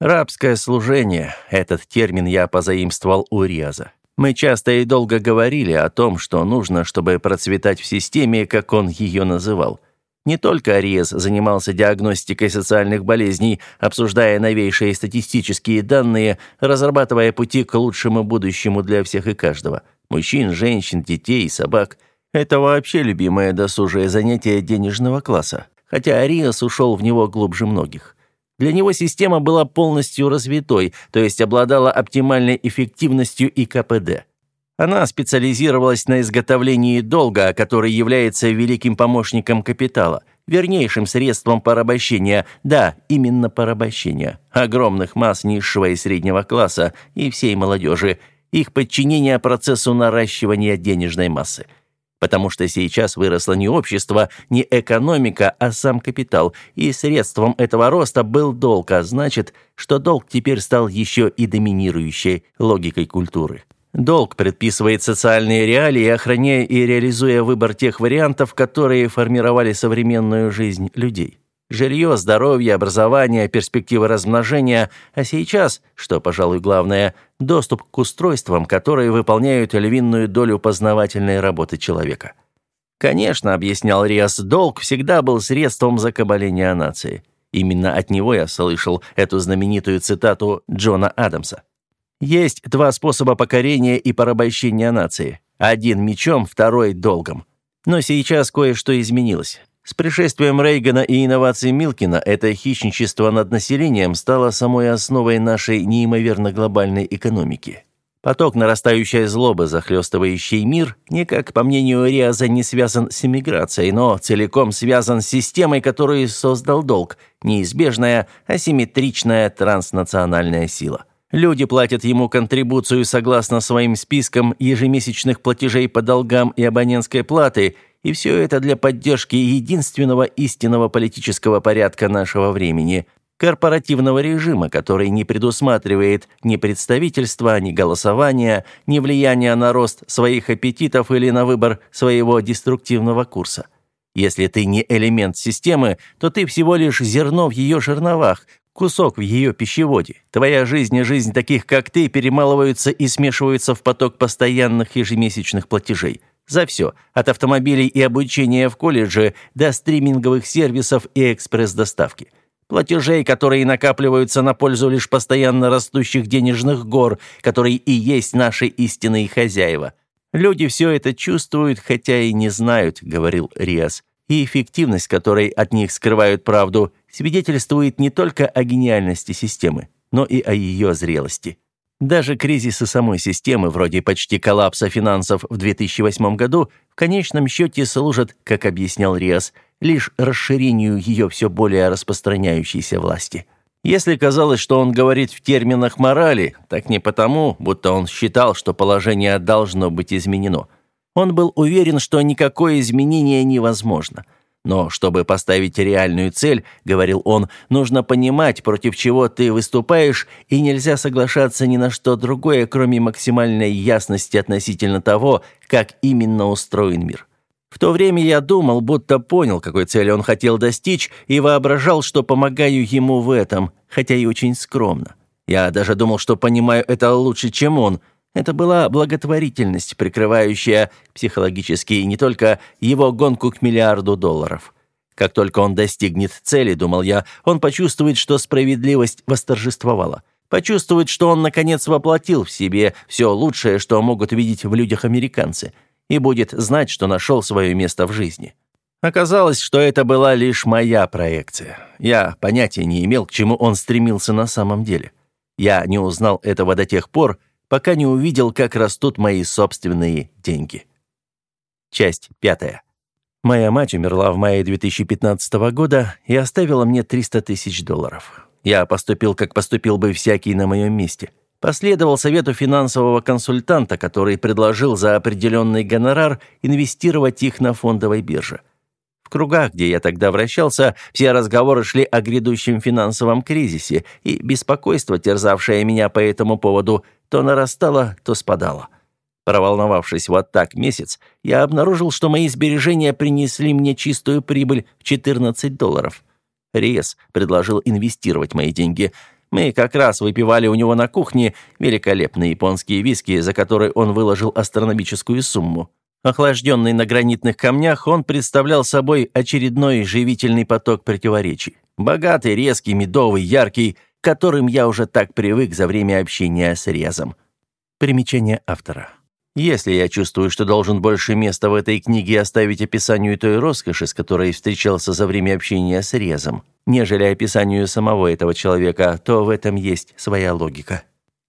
Рабское служение. Этот термин я позаимствовал у Риаза. Мы часто и долго говорили о том, что нужно, чтобы процветать в системе, как он ее называл. Не только Ариес занимался диагностикой социальных болезней, обсуждая новейшие статистические данные, разрабатывая пути к лучшему будущему для всех и каждого. Мужчин, женщин, детей собак. Это вообще любимое досужее занятие денежного класса, хотя Ариас ушел в него глубже многих. Для него система была полностью развитой, то есть обладала оптимальной эффективностью и КПД. Она специализировалась на изготовлении долга, который является великим помощником капитала, вернейшим средством порабощения, да, именно порабощения, огромных масс низшего и среднего класса и всей молодежи, их подчинения процессу наращивания денежной массы – потому что сейчас выросло не общество, не экономика, а сам капитал, и средством этого роста был долг, а значит, что долг теперь стал еще и доминирующей логикой культуры. Долг предписывает социальные реалии, охраняя и реализуя выбор тех вариантов, которые формировали современную жизнь людей. Жилье, здоровье, образование, перспективы размножения, а сейчас, что, пожалуй, главное, доступ к устройствам, которые выполняют львиную долю познавательной работы человека. Конечно, объяснял Риас, долг всегда был средством закабаления нации. Именно от него я слышал эту знаменитую цитату Джона Адамса. Есть два способа покорения и порабощения нации. Один мечом, второй долгом. Но сейчас кое-что изменилось. С пришествием Рейгана и инновацией Милкина это хищничество над населением стало самой основой нашей неимоверно глобальной экономики. Поток нарастающей злобы, захлестывающий мир, никак, по мнению Риаза, не связан с эмиграцией, но целиком связан с системой, которую создал долг, неизбежная, асимметричная транснациональная сила. Люди платят ему контрибуцию согласно своим спискам ежемесячных платежей по долгам и абонентской платы – и все это для поддержки единственного истинного политического порядка нашего времени – корпоративного режима, который не предусматривает ни представительства, ни голосования, ни влияния на рост своих аппетитов или на выбор своего деструктивного курса. Если ты не элемент системы, то ты всего лишь зерно в ее жерновах, кусок в ее пищеводе. Твоя жизнь и жизнь таких, как ты, перемалываются и смешиваются в поток постоянных ежемесячных платежей – за все, от автомобилей и обучения в колледже до стриминговых сервисов и экспресс-доставки. Платежей, которые накапливаются на пользу лишь постоянно растущих денежных гор, которые и есть наши истинные хозяева. Люди все это чувствуют, хотя и не знают, говорил Риас. И эффективность, которой от них скрывают правду, свидетельствует не только о гениальности системы, но и о ее зрелости. Даже кризисы самой системы, вроде почти коллапса финансов в 2008 году, в конечном счете служат, как объяснял Риас, лишь расширению ее все более распространяющейся власти. Если казалось, что он говорит в терминах морали, так не потому, будто он считал, что положение должно быть изменено. Он был уверен, что никакое изменение невозможно – но чтобы поставить реальную цель, говорил он, нужно понимать, против чего ты выступаешь, и нельзя соглашаться ни на что другое, кроме максимальной ясности относительно того, как именно устроен мир. В то время я думал, будто понял, какой цели он хотел достичь, и воображал, что помогаю ему в этом, хотя и очень скромно. Я даже думал, что понимаю это лучше, чем он – это была благотворительность, прикрывающая психологически не только его гонку к миллиарду долларов. Как только он достигнет цели, думал я, он почувствует, что справедливость восторжествовала. Почувствует, что он, наконец, воплотил в себе все лучшее, что могут видеть в людях американцы, и будет знать, что нашел свое место в жизни. Оказалось, что это была лишь моя проекция. Я понятия не имел, к чему он стремился на самом деле. Я не узнал этого до тех пор, пока не увидел, как растут мои собственные деньги. Часть пятая. Моя мать умерла в мае 2015 года и оставила мне 300 тысяч долларов. Я поступил, как поступил бы всякий на моем месте. Последовал совету финансового консультанта, который предложил за определенный гонорар инвестировать их на фондовой бирже. В кругах, где я тогда вращался, все разговоры шли о грядущем финансовом кризисе, и беспокойство, терзавшее меня по этому поводу, то нарастало, то спадало. Проволновавшись вот так месяц, я обнаружил, что мои сбережения принесли мне чистую прибыль в 14 долларов. Риес предложил инвестировать мои деньги. Мы как раз выпивали у него на кухне великолепные японские виски, за которые он выложил астрономическую сумму. Охлажденный на гранитных камнях, он представлял собой очередной живительный поток противоречий. Богатый, резкий, медовый, яркий, которым я уже так привык за время общения с Резом. Примечание автора. Если я чувствую, что должен больше места в этой книге оставить описанию той роскоши, с которой встречался за время общения с Резом, нежели описанию самого этого человека, то в этом есть своя логика.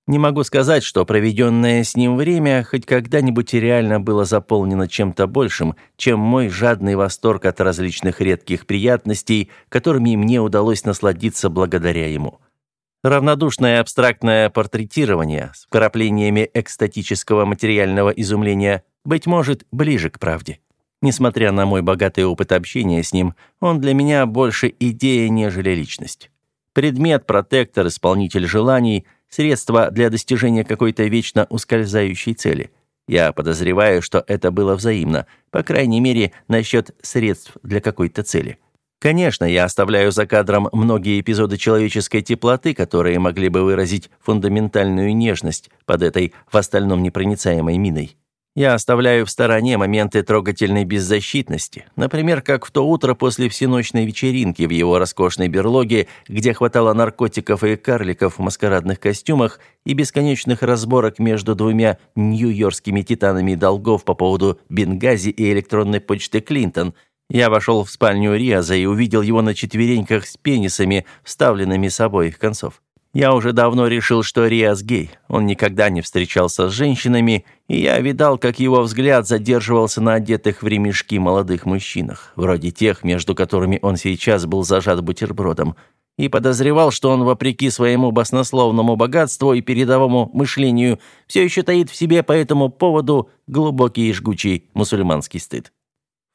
Не могу сказать, что проведенное с ним время хоть когда-нибудь реально было заполнено чем-то большим, чем мой жадный восторг от различных редких приятностей, которыми мне удалось насладиться благодаря ему. Равнодушное абстрактное портретирование с вкраплениями экстатического материального изумления, быть может, ближе к правде. Несмотря на мой богатый опыт общения с ним, он для меня больше идея, нежели личность. Предмет, протектор, исполнитель желаний, средство для достижения какой-то вечно ускользающей цели. Я подозреваю, что это было взаимно, по крайней мере, насчет средств для какой-то цели. Конечно, я оставляю за кадром многие эпизоды человеческой теплоты, которые могли бы выразить фундаментальную нежность под этой в остальном непроницаемой миной. Я оставляю в стороне моменты трогательной беззащитности, например, как в то утро после всеночной вечеринки в его роскошной берлоге, где хватало наркотиков и карликов в маскарадных костюмах и бесконечных разборок между двумя нью-йоркскими титанами долгов по поводу Бенгази и электронной почты Клинтон – я вошел в спальню Риаза и увидел его на четвереньках с пенисами, вставленными с обоих концов. Я уже давно решил, что Риас гей. Он никогда не встречался с женщинами, и я видал, как его взгляд задерживался на одетых в ремешки молодых мужчинах, вроде тех, между которыми он сейчас был зажат бутербродом, и подозревал, что он, вопреки своему баснословному богатству и передовому мышлению, все еще таит в себе по этому поводу глубокий и жгучий мусульманский стыд.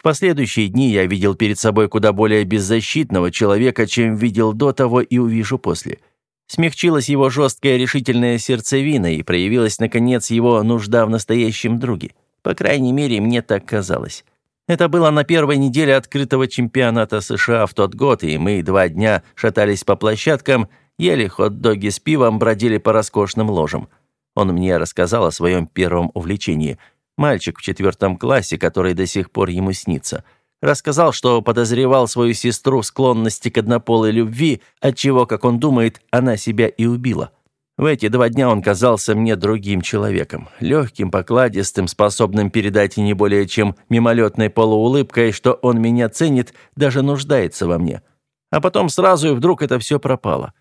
В последующие дни я видел перед собой куда более беззащитного человека, чем видел до того и увижу после. Смягчилась его жесткая решительная сердцевина и проявилась, наконец, его нужда в настоящем друге. По крайней мере, мне так казалось. Это было на первой неделе открытого чемпионата США в тот год, и мы два дня шатались по площадкам, ели хот-доги с пивом, бродили по роскошным ложам. Он мне рассказал о своем первом увлечении – Мальчик в четвертом классе, который до сих пор ему снится. Рассказал, что подозревал свою сестру в склонности к однополой любви, отчего, как он думает, она себя и убила. В эти два дня он казался мне другим человеком, легким, покладистым, способным передать не более чем мимолетной полуулыбкой, что он меня ценит, даже нуждается во мне. А потом сразу и вдруг это все пропало.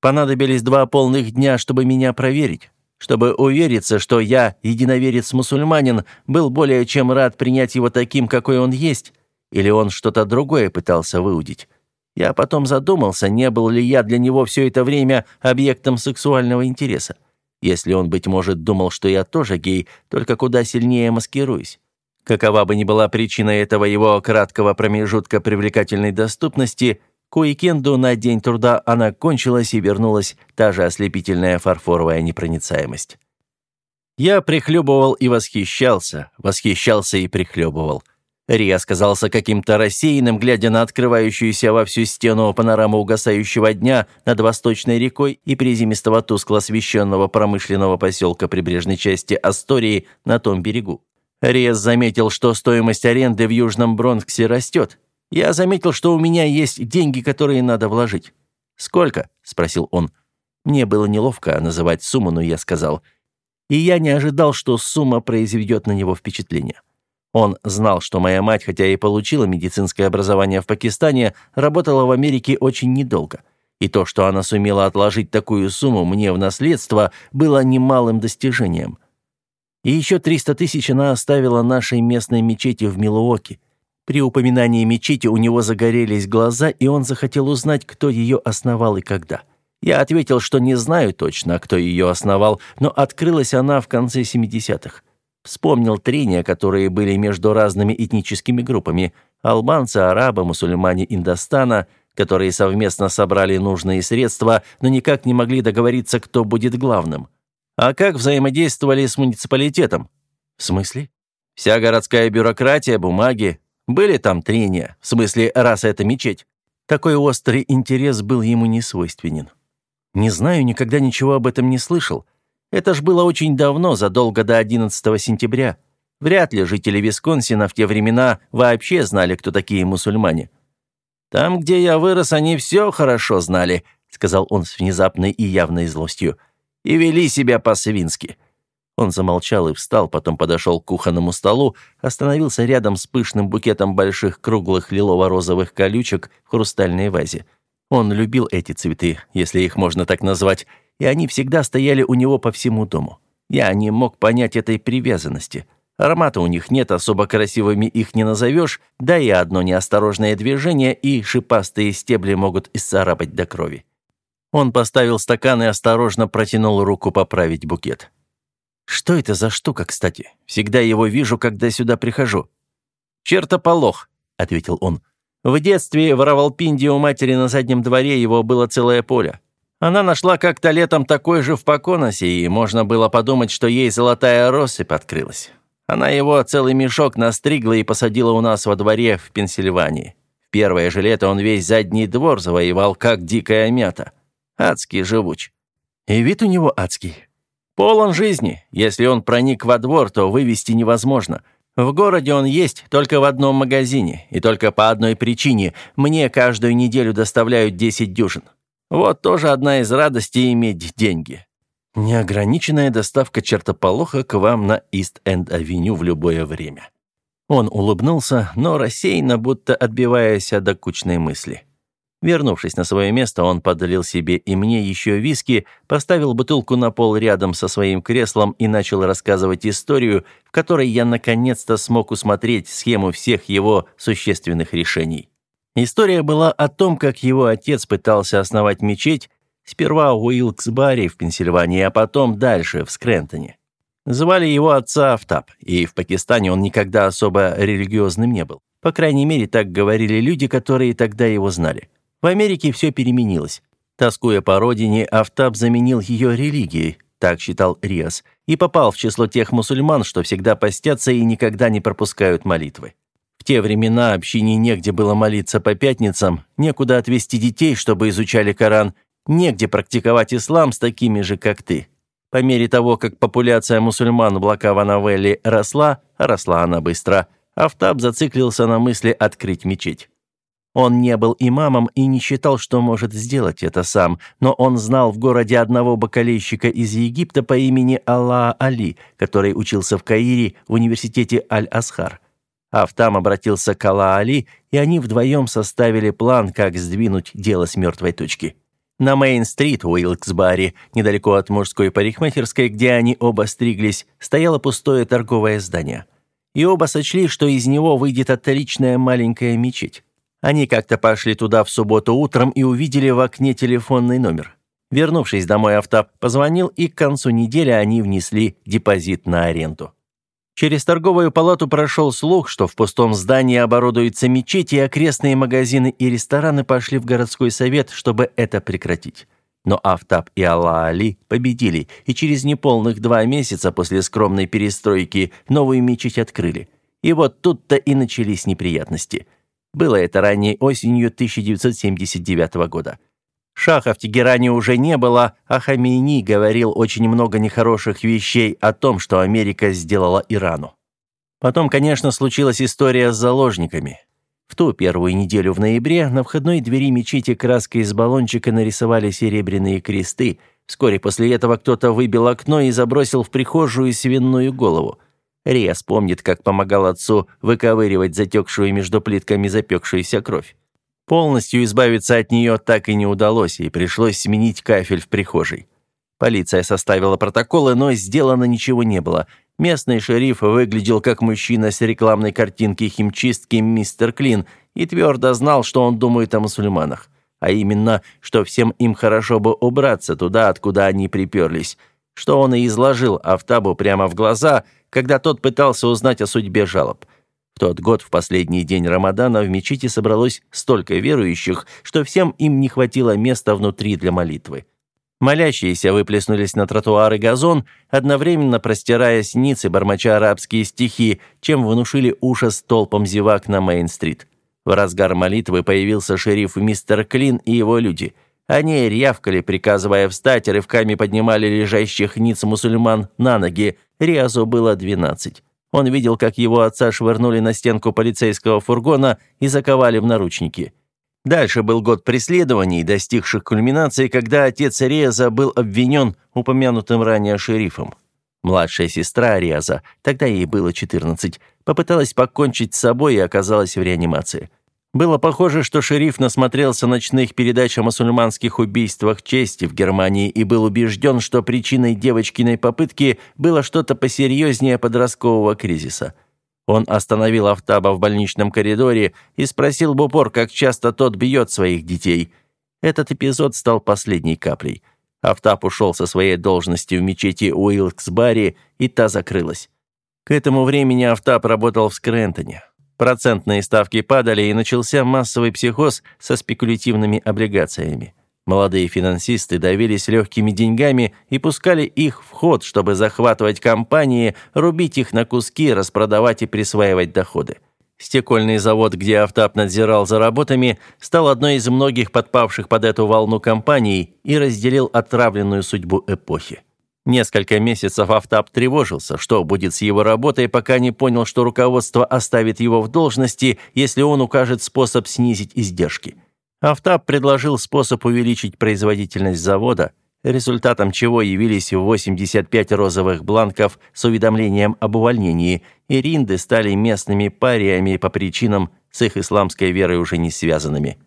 Понадобились два полных дня, чтобы меня проверить. Чтобы увериться, что я, единоверец-мусульманин, был более чем рад принять его таким, какой он есть, или он что-то другое пытался выудить. Я потом задумался, не был ли я для него все это время объектом сексуального интереса. Если он, быть может, думал, что я тоже гей, только куда сильнее маскируюсь. Какова бы ни была причина этого его краткого промежутка привлекательной доступности, к уикенду на День труда она кончилась и вернулась та же ослепительная фарфоровая непроницаемость. Я прихлебывал и восхищался, восхищался и прихлебывал. Риас казался каким-то рассеянным, глядя на открывающуюся во всю стену панораму угасающего дня над Восточной рекой и приземистого тускло освещенного промышленного поселка прибрежной части Астории на том берегу. Риас заметил, что стоимость аренды в Южном Бронксе растет. Я заметил, что у меня есть деньги, которые надо вложить. «Сколько?» – спросил он. Мне было неловко называть сумму, но я сказал. И я не ожидал, что сумма произведет на него впечатление. Он знал, что моя мать, хотя и получила медицинское образование в Пакистане, работала в Америке очень недолго. И то, что она сумела отложить такую сумму мне в наследство, было немалым достижением. И еще 300 тысяч она оставила нашей местной мечети в Милуоке. При упоминании мечети у него загорелись глаза, и он захотел узнать, кто ее основал и когда. Я ответил, что не знаю точно, кто ее основал, но открылась она в конце 70-х. Вспомнил трения, которые были между разными этническими группами – албанцы, арабы, мусульмане Индостана, которые совместно собрали нужные средства, но никак не могли договориться, кто будет главным. А как взаимодействовали с муниципалитетом? В смысле? Вся городская бюрократия, бумаги. Были там трения, в смысле, раз это мечеть. Такой острый интерес был ему не свойственен. Не знаю, никогда ничего об этом не слышал – это ж было очень давно, задолго до 11 сентября. Вряд ли жители Висконсина в те времена вообще знали, кто такие мусульмане. «Там, где я вырос, они все хорошо знали», — сказал он с внезапной и явной злостью. «И вели себя по-свински». Он замолчал и встал, потом подошел к кухонному столу, остановился рядом с пышным букетом больших круглых лилово-розовых колючек в хрустальной вазе. Он любил эти цветы, если их можно так назвать, и они всегда стояли у него по всему дому. Я не мог понять этой привязанности. Аромата у них нет, особо красивыми их не назовешь, да и одно неосторожное движение, и шипастые стебли могут исцарапать до крови. Он поставил стакан и осторожно протянул руку поправить букет. «Что это за штука, кстати? Всегда его вижу, когда сюда прихожу». «Чертополох», — ответил он. «В детстве воровал пинди у матери на заднем дворе, его было целое поле. Она нашла как-то летом такой же в Поконосе, и можно было подумать, что ей золотая россыпь открылась. Она его целый мешок настригла и посадила у нас во дворе в Пенсильвании. В первое же лето он весь задний двор завоевал, как дикая мята. Адский живуч. И вид у него адский. Полон жизни. Если он проник во двор, то вывести невозможно. В городе он есть только в одном магазине, и только по одной причине. Мне каждую неделю доставляют 10 дюжин. Вот тоже одна из радостей иметь деньги. Неограниченная доставка чертополоха к вам на Ист-Энд-Авеню в любое время. Он улыбнулся, но рассеянно, будто отбиваясь от докучной мысли. Вернувшись на свое место, он подлил себе и мне еще виски, поставил бутылку на пол рядом со своим креслом и начал рассказывать историю, в которой я наконец-то смог усмотреть схему всех его существенных решений. История была о том, как его отец пытался основать мечеть сперва в Уилкс-Барре в Пенсильвании, а потом дальше, в Скрентоне. Звали его отца Афтаб, и в Пакистане он никогда особо религиозным не был. По крайней мере, так говорили люди, которые тогда его знали. В Америке все переменилось. Тоскуя по родине, Афтаб заменил ее религией, так считал Риас, и попал в число тех мусульман, что всегда постятся и никогда не пропускают молитвы те времена общине негде было молиться по пятницам, некуда отвезти детей, чтобы изучали Коран, негде практиковать ислам с такими же, как ты. По мере того, как популяция мусульман в Лакаванавелле росла, росла она быстро, Афтаб зациклился на мысли открыть мечеть. Он не был имамом и не считал, что может сделать это сам, но он знал в городе одного бакалейщика из Египта по имени Аллах Али, который учился в Каире в университете Аль-Асхар. Автам обратился к Аллах Али, и они вдвоем составили план, как сдвинуть дело с мертвой точки. На Мейн-стрит в Уилксбаре, недалеко от мужской парикмахерской, где они оба стриглись, стояло пустое торговое здание. И оба сочли, что из него выйдет отличная маленькая мечеть. Они как-то пошли туда в субботу утром и увидели в окне телефонный номер. Вернувшись домой, Автап позвонил, и к концу недели они внесли депозит на аренду. Через торговую палату прошел слух, что в пустом здании оборудуются мечети, и окрестные магазины и рестораны пошли в городской совет, чтобы это прекратить. Но Автап и Алла Али победили, и через неполных два месяца после скромной перестройки новую мечеть открыли. И вот тут-то и начались неприятности – было это ранней осенью 1979 года. Шаха в Тегеране уже не было, а Хамейни говорил очень много нехороших вещей о том, что Америка сделала Ирану. Потом, конечно, случилась история с заложниками. В ту первую неделю в ноябре на входной двери мечети краской из баллончика нарисовали серебряные кресты. Вскоре после этого кто-то выбил окно и забросил в прихожую свиную голову. Риас помнит, как помогал отцу выковыривать затекшую между плитками запекшуюся кровь. Полностью избавиться от нее так и не удалось, и пришлось сменить кафель в прихожей. Полиция составила протоколы, но сделано ничего не было. Местный шериф выглядел как мужчина с рекламной картинки химчистки «Мистер Клин» и твердо знал, что он думает о мусульманах. А именно, что всем им хорошо бы убраться туда, откуда они приперлись. Что он и изложил Автабу прямо в глаза – когда тот пытался узнать о судьбе жалоб. В тот год, в последний день Рамадана, в мечети собралось столько верующих, что всем им не хватило места внутри для молитвы. Молящиеся выплеснулись на тротуар и газон, одновременно простирая сницы, бормоча арабские стихи, чем внушили ужас толпам зевак на Мейн-стрит. В разгар молитвы появился шериф мистер Клин и его люди. Они рявкали, приказывая встать, рывками поднимали лежащих ниц мусульман на ноги, Риазу было 12. Он видел, как его отца швырнули на стенку полицейского фургона и заковали в наручники. Дальше был год преследований, достигших кульминации, когда отец Риаза был обвинен упомянутым ранее шерифом. Младшая сестра Риаза, тогда ей было 14, попыталась покончить с собой и оказалась в реанимации. Было похоже, что шериф насмотрелся ночных передач о мусульманских убийствах чести в Германии и был убежден, что причиной девочкиной попытки было что-то посерьезнее подросткового кризиса. Он остановил Автаба в больничном коридоре и спросил в упор, как часто тот бьет своих детей. Этот эпизод стал последней каплей. Автаб ушел со своей должности в мечети Уилксбари, и та закрылась. К этому времени Автаб работал в Скрентоне. Процентные ставки падали, и начался массовый психоз со спекулятивными облигациями. Молодые финансисты давились легкими деньгами и пускали их в ход, чтобы захватывать компании, рубить их на куски, распродавать и присваивать доходы. Стекольный завод, где Автап надзирал за работами, стал одной из многих подпавших под эту волну компаний и разделил отравленную судьбу эпохи. Несколько месяцев Автап тревожился, что будет с его работой, пока не понял, что руководство оставит его в должности, если он укажет способ снизить издержки. Автап предложил способ увеличить производительность завода, результатом чего явились 85 розовых бланков с уведомлением об увольнении, и ринды стали местными париями по причинам с их исламской верой уже не связанными.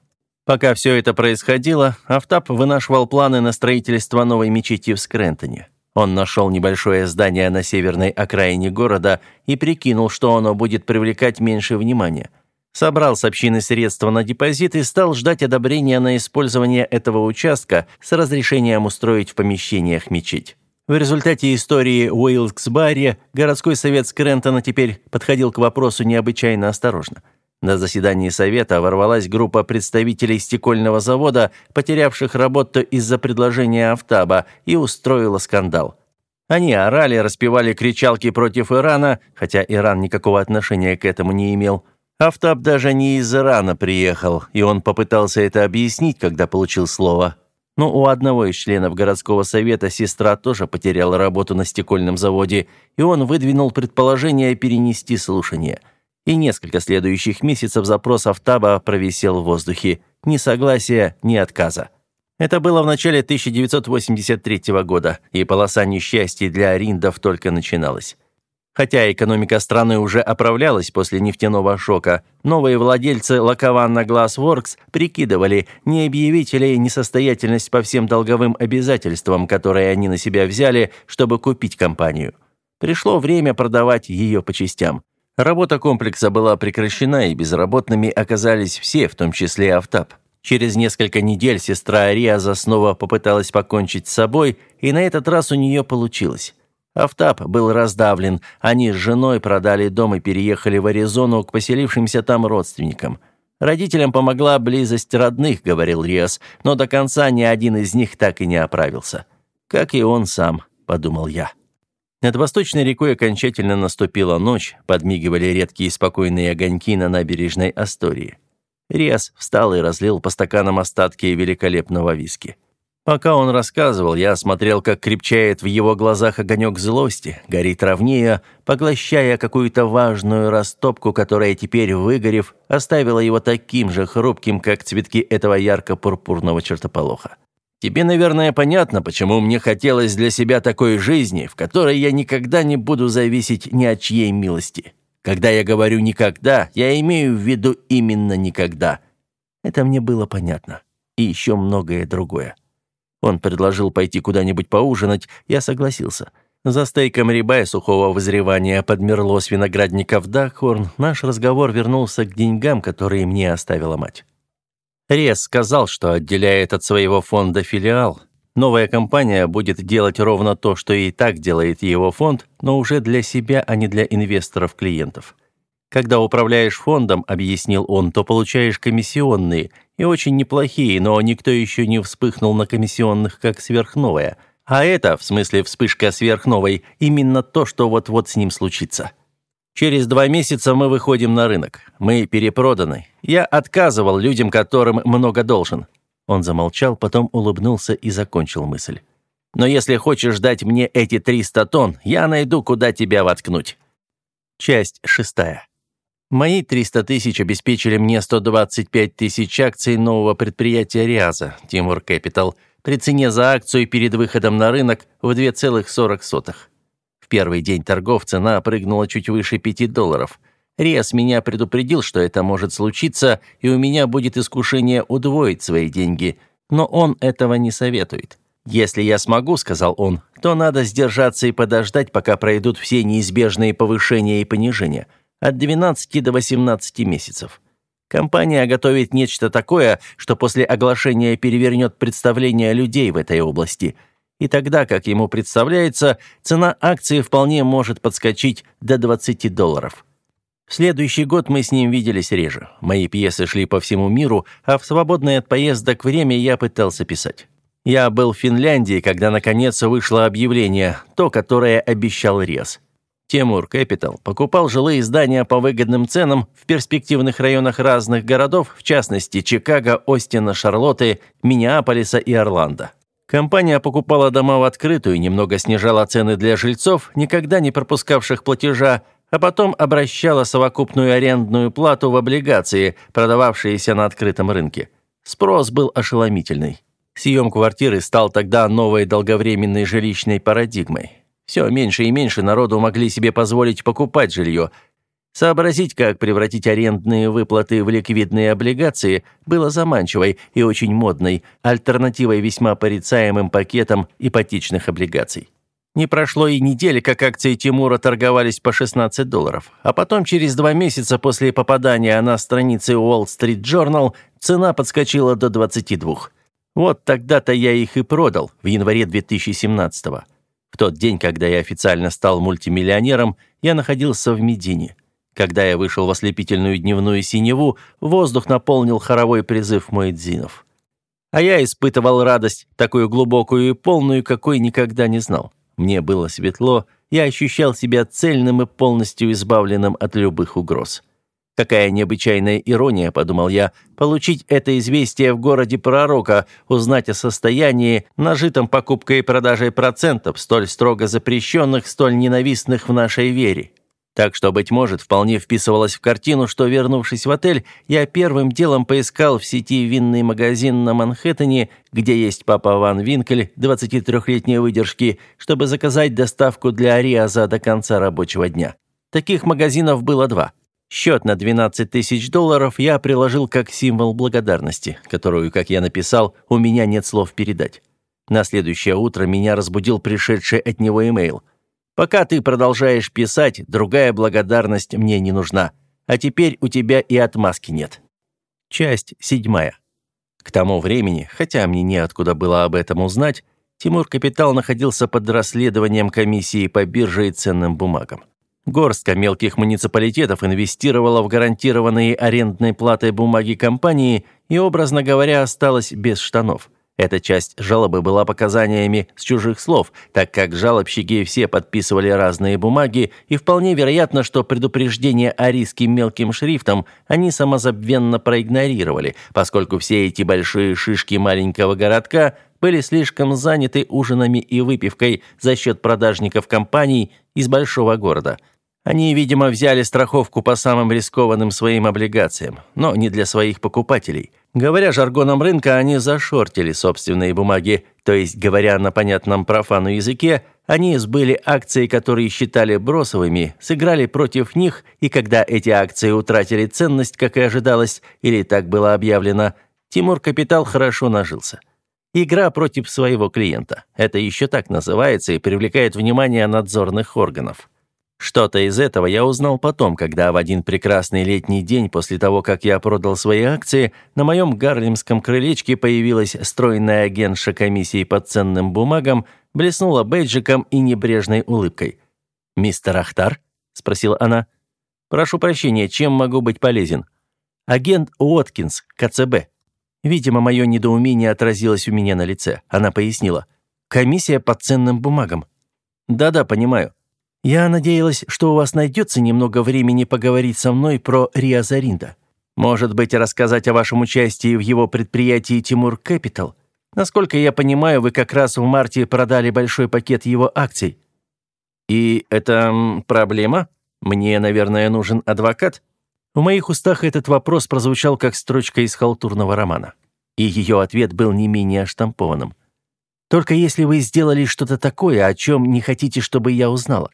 Пока все это происходило, Автап вынашивал планы на строительство новой мечети в Скрентоне. Он нашел небольшое здание на северной окраине города и прикинул, что оно будет привлекать меньше внимания. Собрал с общины средства на депозит и стал ждать одобрения на использование этого участка с разрешением устроить в помещениях мечеть. В результате истории Уилкс-Барри городской совет Скрентона теперь подходил к вопросу необычайно осторожно. На заседании совета ворвалась группа представителей стекольного завода, потерявших работу из-за предложения Автаба, и устроила скандал. Они орали, распевали кричалки против Ирана, хотя Иран никакого отношения к этому не имел. Автаб даже не из Ирана приехал, и он попытался это объяснить, когда получил слово. Но у одного из членов городского совета сестра тоже потеряла работу на стекольном заводе, и он выдвинул предположение перенести слушание – И несколько следующих месяцев запрос Автаба провисел в воздухе. Ни согласия, ни отказа. Это было в начале 1983 года, и полоса несчастья для риндов только начиналась. Хотя экономика страны уже оправлялась после нефтяного шока, новые владельцы Лакованна Glassworks прикидывали, не объявить ли несостоятельность по всем долговым обязательствам, которые они на себя взяли, чтобы купить компанию. Пришло время продавать ее по частям. Работа комплекса была прекращена, и безработными оказались все, в том числе Автап. Через несколько недель сестра Ариаза снова попыталась покончить с собой, и на этот раз у нее получилось. Автап был раздавлен. Они с женой продали дом и переехали в Аризону к поселившимся там родственникам. Родителям помогла близость родных, говорил Риас, но до конца ни один из них так и не оправился. Как и он сам, подумал я. Над восточной рекой окончательно наступила ночь, подмигивали редкие спокойные огоньки на набережной Астории. Риас встал и разлил по стаканам остатки великолепного виски. Пока он рассказывал, я смотрел, как крепчает в его глазах огонек злости, горит ровнее, поглощая какую-то важную растопку, которая теперь, выгорев, оставила его таким же хрупким, как цветки этого ярко-пурпурного чертополоха. Тебе, наверное, понятно, почему мне хотелось для себя такой жизни, в которой я никогда не буду зависеть ни от чьей милости. Когда я говорю «никогда», я имею в виду именно «никогда». Это мне было понятно. И еще многое другое. Он предложил пойти куда-нибудь поужинать, я согласился. За стейком риба и сухого вызревания под мерло с виноградников Дахорн наш разговор вернулся к деньгам, которые мне оставила мать. Рес сказал, что отделяет от своего фонда филиал. Новая компания будет делать ровно то, что и так делает его фонд, но уже для себя, а не для инвесторов-клиентов. Когда управляешь фондом, объяснил он, то получаешь комиссионные, и очень неплохие, но никто еще не вспыхнул на комиссионных как сверхновая. А это, в смысле вспышка сверхновой, именно то, что вот-вот с ним случится. Через два месяца мы выходим на рынок. Мы перепроданы. Я отказывал людям, которым много должен. Он замолчал, потом улыбнулся и закончил мысль. Но если хочешь дать мне эти 300 тонн, я найду, куда тебя воткнуть. Часть шестая. Мои 300 тысяч обеспечили мне 125 тысяч акций нового предприятия «Риаза» Тимур Capital при цене за акцию перед выходом на рынок в 2,40. Первый день торгов цена прыгнула чуть выше 5 долларов. Риас меня предупредил, что это может случиться, и у меня будет искушение удвоить свои деньги, но он этого не советует. «Если я смогу», — сказал он, — «то надо сдержаться и подождать, пока пройдут все неизбежные повышения и понижения» от 12 до 18 месяцев. Компания готовит нечто такое, что после оглашения перевернет представление людей в этой области. И тогда, как ему представляется, цена акции вполне может подскочить до 20 долларов. В следующий год мы с ним виделись реже. Мои пьесы шли по всему миру, а в свободное от поездок время я пытался писать. Я был в Финляндии, когда наконец вышло объявление, то, которое обещал Рез. Тимур Capital покупал жилые здания по выгодным ценам в перспективных районах разных городов, в частности Чикаго, Остина, Шарлотты, Миннеаполиса и Орландо. Компания покупала дома в открытую, немного снижала цены для жильцов, никогда не пропускавших платежа, а потом обращала совокупную арендную плату в облигации, продававшиеся на открытом рынке. Спрос был ошеломительный. Съем квартиры стал тогда новой долговременной жилищной парадигмой. Все меньше и меньше народу могли себе позволить покупать жилье. Сообразить, как превратить арендные выплаты в ликвидные облигации, было заманчивой и очень модной, альтернативой весьма порицаемым пакетам ипотечных облигаций. Не прошло и недели, как акции Тимура торговались по 16 долларов, а потом через два месяца после попадания на страницы Wall Street Journal цена подскочила до 22. Вот тогда-то я их и продал, в январе 2017 -го. В тот день, когда я официально стал мультимиллионером, я находился в Медине. Когда я вышел в ослепительную дневную синеву, воздух наполнил хоровой призыв Муэдзинов. А я испытывал радость, такую глубокую и полную, какой никогда не знал. Мне было светло, я ощущал себя цельным и полностью избавленным от любых угроз. Какая необычайная ирония, подумал я, получить это известие в городе пророка, узнать о состоянии, нажитом покупкой и продажей процентов, столь строго запрещенных, столь ненавистных в нашей вере. Так что, быть может, вполне вписывалось в картину, что, вернувшись в отель, я первым делом поискал в сети винный магазин на Манхэттене, где есть папа Ван Винкель 23-летней выдержки, чтобы заказать доставку для Ариаза до конца рабочего дня. Таких магазинов было два. Счет на 12 тысяч долларов я приложил как символ благодарности, которую, как я написал, у меня нет слов передать. На следующее утро меня разбудил пришедший от него имейл – Пока ты продолжаешь писать, другая благодарность мне не нужна. А теперь у тебя и отмазки нет. Часть седьмая. К тому времени, хотя мне неоткуда было об этом узнать, Тимур Капитал находился под расследованием комиссии по бирже и ценным бумагам. Горстка мелких муниципалитетов инвестировала в гарантированные арендной платой бумаги компании и, образно говоря, осталась без штанов – эта часть жалобы была показаниями с чужих слов, так как жалобщики все подписывали разные бумаги, и вполне вероятно, что предупреждение о риске мелким шрифтом они самозабвенно проигнорировали, поскольку все эти большие шишки маленького городка были слишком заняты ужинами и выпивкой за счет продажников компаний из большого города. Они, видимо, взяли страховку по самым рискованным своим облигациям, но не для своих покупателей – Говоря жаргоном рынка, они зашортили собственные бумаги, то есть, говоря на понятном профану языке, они сбыли акции, которые считали бросовыми, сыграли против них, и когда эти акции утратили ценность, как и ожидалось, или так было объявлено, Тимур Капитал хорошо нажился. Игра против своего клиента. Это еще так называется и привлекает внимание надзорных органов. Что-то из этого я узнал потом, когда в один прекрасный летний день после того, как я продал свои акции, на моем гарлемском крылечке появилась стройная агентша комиссии по ценным бумагам, блеснула бейджиком и небрежной улыбкой. «Мистер Ахтар?» – спросила она. «Прошу прощения, чем могу быть полезен?» «Агент Уоткинс, КЦБ». Видимо, мое недоумение отразилось у меня на лице. Она пояснила. «Комиссия по ценным бумагам». «Да-да, понимаю. Я надеялась, что у вас найдется немного времени поговорить со мной про Риазаринда. Может быть, рассказать о вашем участии в его предприятии «Тимур Кэпитал». Насколько я понимаю, вы как раз в марте продали большой пакет его акций. И это проблема? Мне, наверное, нужен адвокат? В моих устах этот вопрос прозвучал как строчка из халтурного романа. И ее ответ был не менее штампованным. Только если вы сделали что-то такое, о чем не хотите, чтобы я узнала.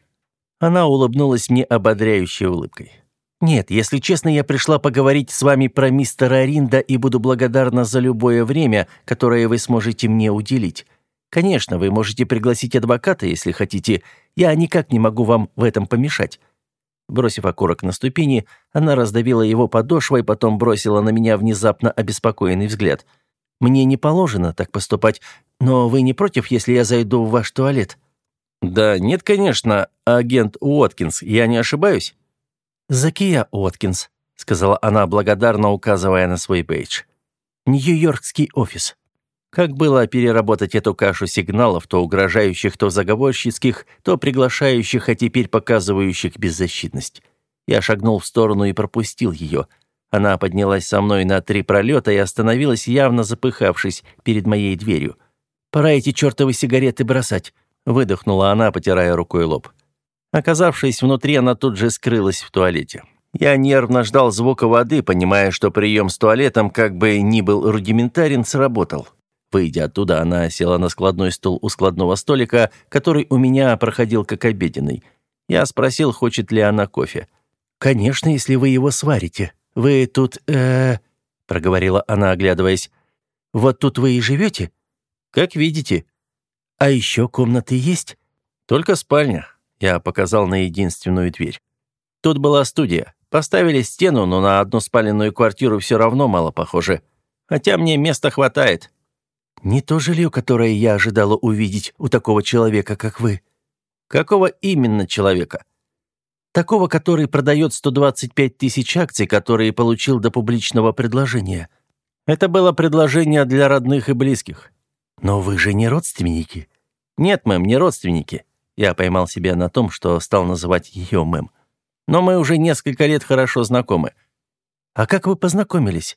Она улыбнулась мне ободряющей улыбкой. «Нет, если честно, я пришла поговорить с вами про мистера Ринда и буду благодарна за любое время, которое вы сможете мне уделить. Конечно, вы можете пригласить адвоката, если хотите. Я никак не могу вам в этом помешать». Бросив окурок на ступени, она раздавила его подошвой, потом бросила на меня внезапно обеспокоенный взгляд. «Мне не положено так поступать, но вы не против, если я зайду в ваш туалет?» «Да нет, конечно, агент Уоткинс, я не ошибаюсь?» «Закия Уоткинс», — сказала она, благодарно указывая на свой бейдж. «Нью-Йоркский офис». Как было переработать эту кашу сигналов, то угрожающих, то заговорщицких, то приглашающих, а теперь показывающих беззащитность? Я шагнул в сторону и пропустил ее. Она поднялась со мной на три пролета и остановилась, явно запыхавшись перед моей дверью. «Пора эти чертовы сигареты бросать выдохнула она, потирая рукой лоб. Оказавшись внутри, она тут же скрылась в туалете. Я нервно ждал звука воды, понимая, что прием с туалетом, как бы ни был рудиментарен, сработал. Выйдя оттуда, она села на складной стул у складного столика, который у меня проходил как обеденный. Я спросил, хочет ли она кофе. «Конечно, если вы его сварите. Вы тут, э проговорила она, оглядываясь. «Вот тут вы и живете?» «Как видите», «А еще комнаты есть?» «Только спальня», — я показал на единственную дверь. «Тут была студия. Поставили стену, но на одну спаленную квартиру все равно мало похоже. Хотя мне места хватает». «Не то жилье, которое я ожидала увидеть у такого человека, как вы». «Какого именно человека?» «Такого, который продает 125 тысяч акций, которые получил до публичного предложения». «Это было предложение для родных и близких. «Но вы же не родственники». «Нет, мэм, не родственники». Я поймал себя на том, что стал называть ее мэм. «Но мы уже несколько лет хорошо знакомы». «А как вы познакомились?»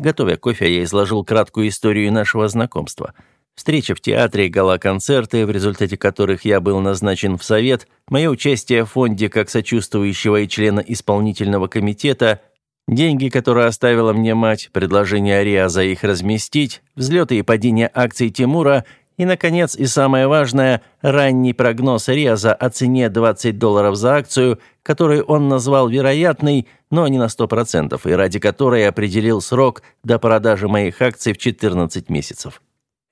Готовя кофе, я изложил краткую историю нашего знакомства. встреча в театре, гала-концерты, в результате которых я был назначен в совет, мое участие в фонде как сочувствующего и члена исполнительного комитета, деньги, которые оставила мне мать, предложение Ариаза их разместить, взлеты и падения акций Тимура и, наконец, и самое важное, ранний прогноз Риаза о цене 20 долларов за акцию, которую он назвал вероятной, но не на 100%, и ради которой определил срок до продажи моих акций в 14 месяцев.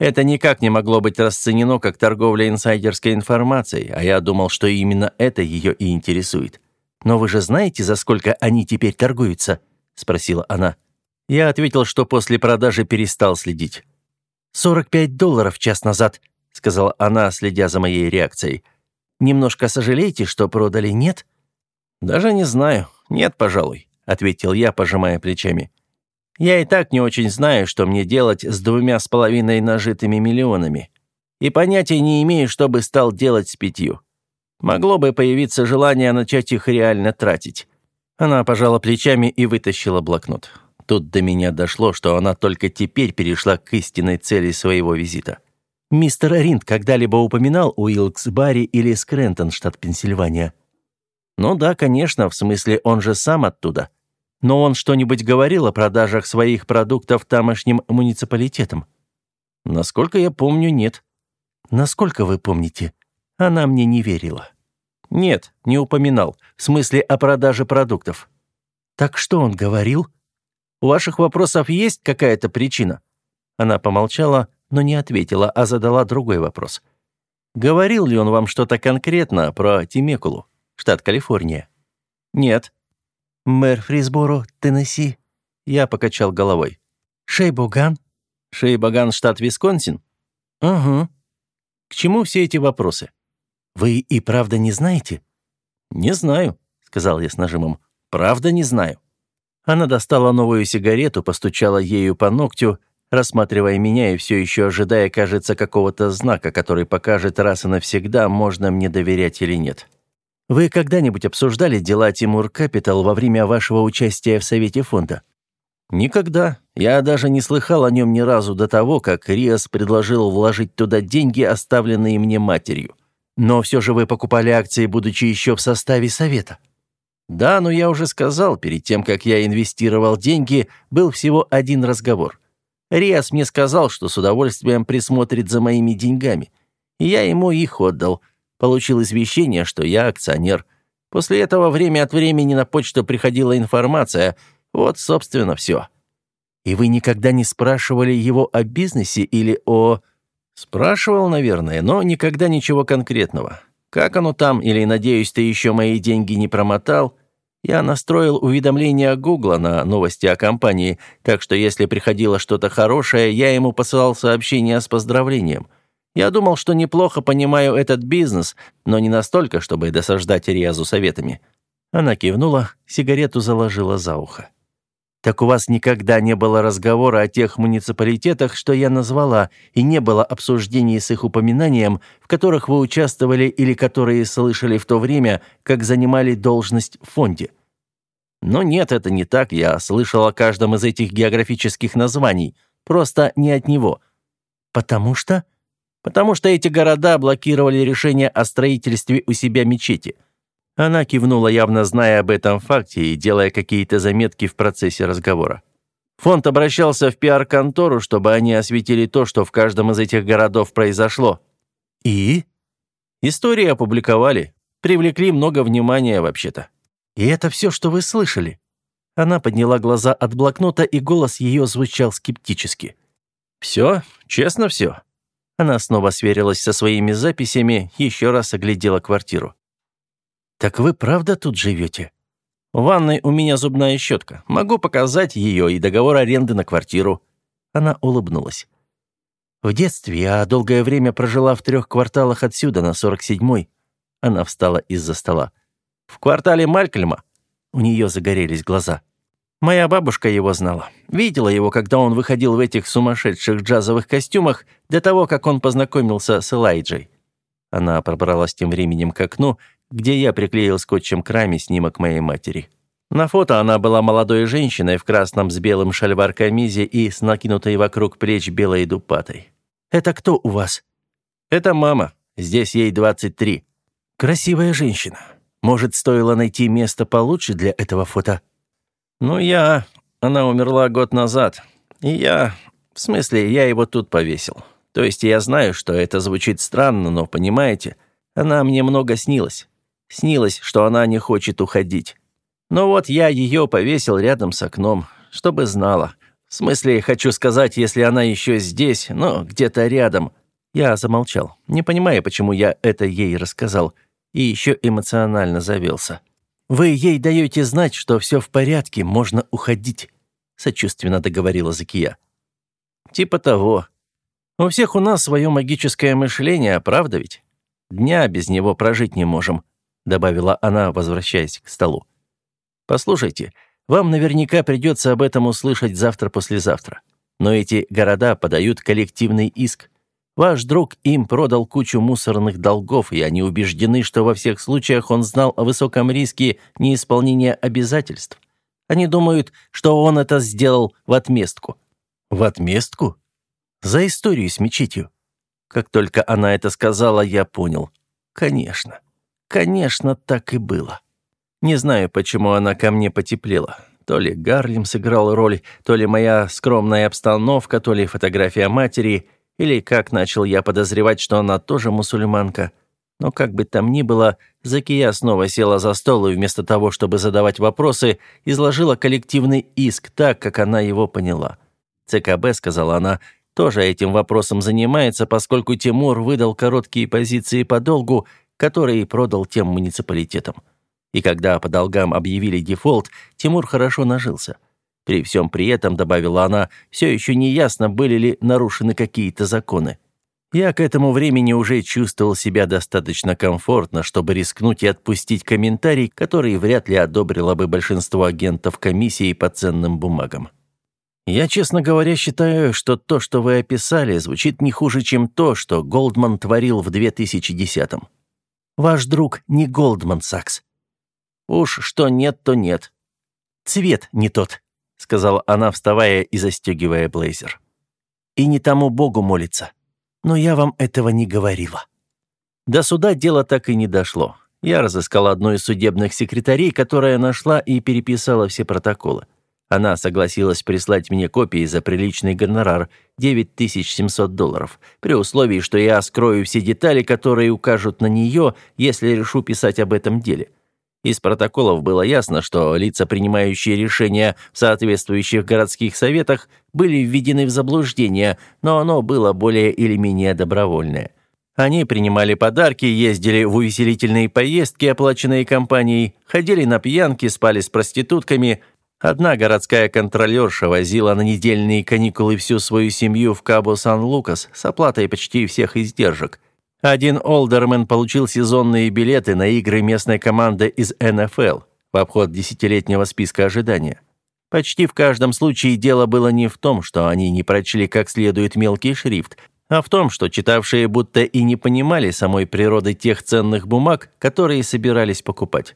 Это никак не могло быть расценено как торговля инсайдерской информацией, а я думал, что именно это ее и интересует. «Но вы же знаете, за сколько они теперь торгуются?» – спросила она. Я ответил, что после продажи перестал следить. «Сорок пять долларов час назад», — сказала она, следя за моей реакцией. «Немножко сожалеете, что продали, нет?» «Даже не знаю. Нет, пожалуй», — ответил я, пожимая плечами. «Я и так не очень знаю, что мне делать с двумя с половиной нажитыми миллионами. И понятия не имею, что бы стал делать с пятью. Могло бы появиться желание начать их реально тратить». Она пожала плечами и вытащила блокнот. Тут до меня дошло, что она только теперь перешла к истинной цели своего визита. «Мистер Ринд когда-либо упоминал Уилкс-Барри или Скрентон, штат Пенсильвания?» «Ну да, конечно, в смысле, он же сам оттуда. Но он что-нибудь говорил о продажах своих продуктов тамошним муниципалитетам?» «Насколько я помню, нет». «Насколько вы помните?» Она мне не верила. «Нет, не упоминал. В смысле, о продаже продуктов». «Так что он говорил?» У ваших вопросов есть какая-то причина?» Она помолчала, но не ответила, а задала другой вопрос. «Говорил ли он вам что-то конкретно про Тимекулу, штат Калифорния?» «Нет». «Мэр Фрисборо, Теннесси?» Я покачал головой. «Шейбоган?» «Шейбоган, штат Висконсин?» «Угу». «К чему все эти вопросы?» «Вы и правда не знаете?» «Не знаю», — сказал я с нажимом. «Правда не знаю». Она достала новую сигарету, постучала ею по ногтю, рассматривая меня и все еще ожидая, кажется, какого-то знака, который покажет раз и навсегда, можно мне доверять или нет. «Вы когда-нибудь обсуждали дела Тимур Капитал во время вашего участия в Совете фонда?» «Никогда. Я даже не слыхал о нем ни разу до того, как Риас предложил вложить туда деньги, оставленные мне матерью. Но все же вы покупали акции, будучи еще в составе Совета». Да, но я уже сказал, перед тем, как я инвестировал деньги, был всего один разговор. Риас мне сказал, что с удовольствием присмотрит за моими деньгами. И я ему их отдал. Получил извещение, что я акционер. После этого время от времени на почту приходила информация. Вот, собственно, все. И вы никогда не спрашивали его о бизнесе или о... Спрашивал, наверное, но никогда ничего конкретного. Как оно там, или, надеюсь, ты еще мои деньги не промотал? Я настроил уведомления Гугла на новости о компании, так что если приходило что-то хорошее, я ему посылал сообщение с поздравлением. Я думал, что неплохо понимаю этот бизнес, но не настолько, чтобы досаждать Риазу советами». Она кивнула, сигарету заложила за ухо. Так у вас никогда не было разговора о тех муниципалитетах, что я назвала, и не было обсуждений с их упоминанием, в которых вы участвовали или которые слышали в то время, как занимали должность в фонде. Но нет, это не так. Я слышал о каждом из этих географических названий, просто не от него. Потому что Потому что эти города блокировали решение о строительстве у себя мечети. Она кивнула, явно зная об этом факте и делая какие-то заметки в процессе разговора. Фонд обращался в пиар-контору, чтобы они осветили то, что в каждом из этих городов произошло. И? Истории опубликовали. Привлекли много внимания, вообще-то. И это все, что вы слышали?» Она подняла глаза от блокнота, и голос ее звучал скептически. «Все? Честно все?» Она снова сверилась со своими записями, еще раз оглядела квартиру. «Так вы правда тут живете?» «В ванной у меня зубная щетка. Могу показать ее и договор аренды на квартиру». Она улыбнулась. «В детстве я долгое время прожила в трех кварталах отсюда, на 47-й». Она встала из-за стола. «В квартале Малькольма». У нее загорелись глаза. Моя бабушка его знала. Видела его, когда он выходил в этих сумасшедших джазовых костюмах до того, как он познакомился с Элайджей. Она пробралась тем временем к окну где я приклеил скотчем к раме снимок моей матери. На фото она была молодой женщиной в красном с белым шальвар-камизе и с накинутой вокруг плеч белой дупатой. Это кто у вас?» «Это мама. Здесь ей 23. Красивая женщина. Может, стоило найти место получше для этого фото?» «Ну, я... Она умерла год назад. И я... В смысле, я его тут повесил. То есть я знаю, что это звучит странно, но, понимаете, она мне много снилась. Снилось, что она не хочет уходить. Но вот я ее повесил рядом с окном, чтобы знала. В смысле, хочу сказать, если она еще здесь, но где-то рядом. Я замолчал, не понимая, почему я это ей рассказал, и еще эмоционально завелся. «Вы ей даете знать, что все в порядке, можно уходить», — сочувственно договорила Закия. «Типа того. У всех у нас свое магическое мышление, правда ведь? Дня без него прожить не можем», — добавила она, возвращаясь к столу. «Послушайте, вам наверняка придется об этом услышать завтра-послезавтра. Но эти города подают коллективный иск. Ваш друг им продал кучу мусорных долгов, и они убеждены, что во всех случаях он знал о высоком риске неисполнения обязательств. Они думают, что он это сделал в отместку. В отместку? За историю с мечетью. Как только она это сказала, я понял. Конечно. Конечно, так и было. Не знаю, почему она ко мне потеплела. То ли Гарлем сыграл роль, то ли моя скромная обстановка, то ли фотография матери — или как начал я подозревать, что она тоже мусульманка. Но как бы там ни было, Закия снова села за стол и вместо того, чтобы задавать вопросы, изложила коллективный иск так, как она его поняла. ЦКБ, сказала она, тоже этим вопросом занимается, поскольку Тимур выдал короткие позиции по долгу, которые продал тем муниципалитетам. И когда по долгам объявили дефолт, Тимур хорошо нажился – при всем при этом, добавила она, все еще не ясно, были ли нарушены какие-то законы. Я к этому времени уже чувствовал себя достаточно комфортно, чтобы рискнуть и отпустить комментарий, который вряд ли одобрило бы большинство агентов комиссии по ценным бумагам. Я, честно говоря, считаю, что то, что вы описали, звучит не хуже, чем то, что Голдман творил в 2010-м. Ваш друг не Голдман Сакс. Уж что нет, то нет. Цвет не тот сказала она, вставая и застегивая блейзер. «И не тому Богу молится. Но я вам этого не говорила». До суда дело так и не дошло. Я разыскал одну из судебных секретарей, которая нашла и переписала все протоколы. Она согласилась прислать мне копии за приличный гонорар – 9700 долларов, при условии, что я скрою все детали, которые укажут на нее, если решу писать об этом деле. Из протоколов было ясно, что лица, принимающие решения в соответствующих городских советах, были введены в заблуждение, но оно было более или менее добровольное. Они принимали подарки, ездили в увеселительные поездки, оплаченные компанией, ходили на пьянки, спали с проститутками. Одна городская контролерша возила на недельные каникулы всю свою семью в Кабо-Сан-Лукас с оплатой почти всех издержек – один олдермен получил сезонные билеты на игры местной команды из НФЛ в обход десятилетнего списка ожидания. Почти в каждом случае дело было не в том, что они не прочли как следует мелкий шрифт, а в том, что читавшие будто и не понимали самой природы тех ценных бумаг, которые собирались покупать.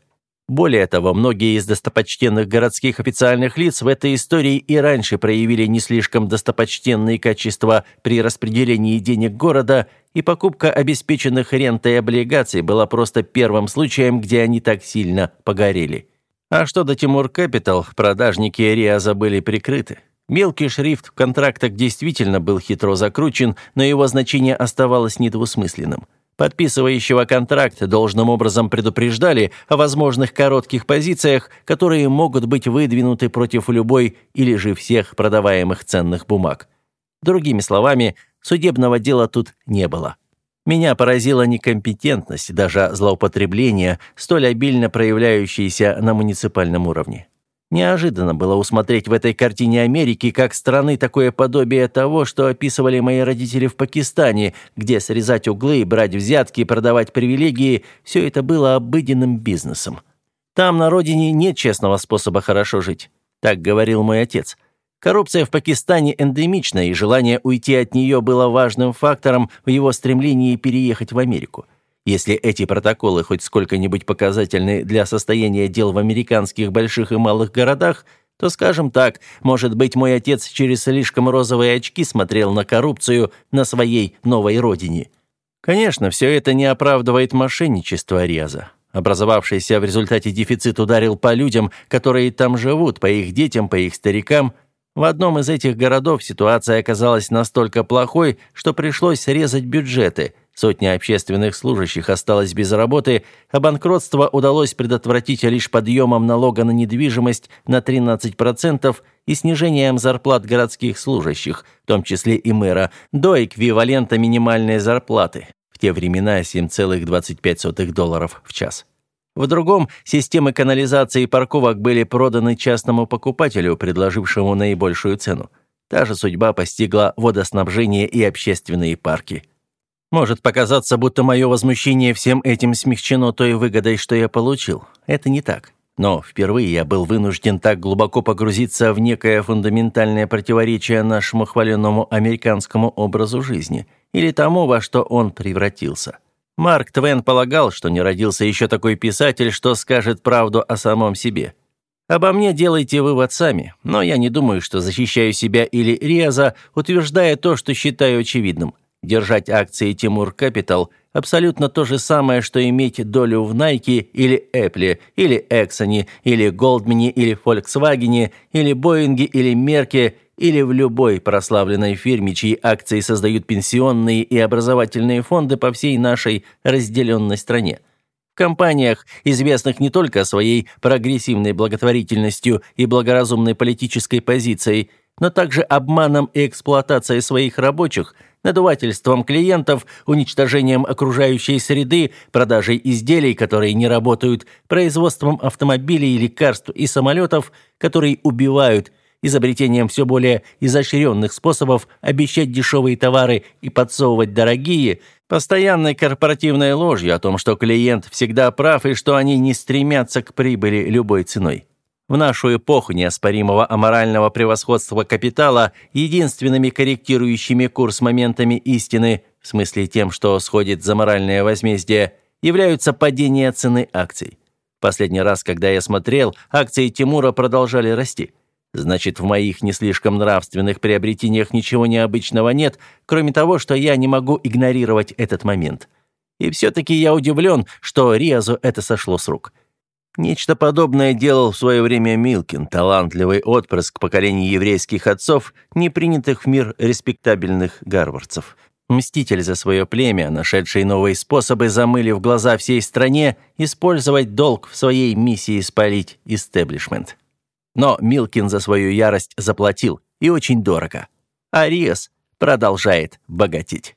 Более того, многие из достопочтенных городских официальных лиц в этой истории и раньше проявили не слишком достопочтенные качества при распределении денег города, и покупка обеспеченных рентой облигаций была просто первым случаем, где они так сильно погорели. А что до Тимур Капитал, продажники Риаза были прикрыты. Мелкий шрифт в контрактах действительно был хитро закручен, но его значение оставалось недвусмысленным. Подписывающего контракт должным образом предупреждали о возможных коротких позициях, которые могут быть выдвинуты против любой или же всех продаваемых ценных бумаг. Другими словами, судебного дела тут не было. Меня поразила некомпетентность, даже злоупотребление, столь обильно проявляющееся на муниципальном уровне. Неожиданно было усмотреть в этой картине Америки как страны такое подобие того, что описывали мои родители в Пакистане, где срезать углы, брать взятки, продавать привилегии – все это было обыденным бизнесом. Там на родине нет честного способа хорошо жить. Так говорил мой отец. Коррупция в Пакистане эндемична, и желание уйти от нее было важным фактором в его стремлении переехать в Америку. Если эти протоколы хоть сколько-нибудь показательны для состояния дел в американских больших и малых городах, то, скажем так, может быть, мой отец через слишком розовые очки смотрел на коррупцию на своей новой родине. Конечно, все это не оправдывает мошенничество Реза. Образовавшийся в результате дефицит ударил по людям, которые там живут, по их детям, по их старикам. В одном из этих городов ситуация оказалась настолько плохой, что пришлось резать бюджеты – Сотни общественных служащих осталось без работы, а банкротство удалось предотвратить лишь подъемом налога на недвижимость на 13% и снижением зарплат городских служащих, в том числе и мэра, до эквивалента минимальной зарплаты, в те времена 7,25 долларов в час. В другом системы канализации и парковок были проданы частному покупателю, предложившему наибольшую цену. Та же судьба постигла водоснабжение и общественные парки – может показаться, будто мое возмущение всем этим смягчено той выгодой, что я получил. Это не так. Но впервые я был вынужден так глубоко погрузиться в некое фундаментальное противоречие нашему хваленному американскому образу жизни или тому, во что он превратился. Марк Твен полагал, что не родился еще такой писатель, что скажет правду о самом себе. Обо мне делайте вывод сами, но я не думаю, что защищаю себя или Риаза, утверждая то, что считаю очевидным. Держать акции Тимур Capital – абсолютно то же самое, что иметь долю в Nike или Apple, или Exxon, или Goldman, или Volkswagen, или Boeing, или Merck, или в любой прославленной фирме, чьи акции создают пенсионные и образовательные фонды по всей нашей разделенной стране. В компаниях, известных не только своей прогрессивной благотворительностью и благоразумной политической позицией, но также обманом и эксплуатацией своих рабочих – надувательством клиентов, уничтожением окружающей среды, продажей изделий, которые не работают, производством автомобилей, лекарств и самолетов, которые убивают, изобретением все более изощренных способов обещать дешевые товары и подсовывать дорогие, постоянной корпоративной ложью о том, что клиент всегда прав и что они не стремятся к прибыли любой ценой. В нашу эпоху неоспоримого аморального превосходства капитала единственными корректирующими курс моментами истины, в смысле тем, что сходит за моральное возмездие, являются падение цены акций. Последний раз, когда я смотрел, акции Тимура продолжали расти. Значит, в моих не слишком нравственных приобретениях ничего необычного нет, кроме того, что я не могу игнорировать этот момент. И все-таки я удивлен, что Риазу это сошло с рук. Нечто подобное делал в свое время Милкин, талантливый отпрыск поколения еврейских отцов, не принятых в мир респектабельных гарвардцев. Мститель за свое племя, нашедший новые способы, замылив глаза всей стране, использовать долг в своей миссии спалить истеблишмент. Но Милкин за свою ярость заплатил, и очень дорого. Ариас продолжает богатеть.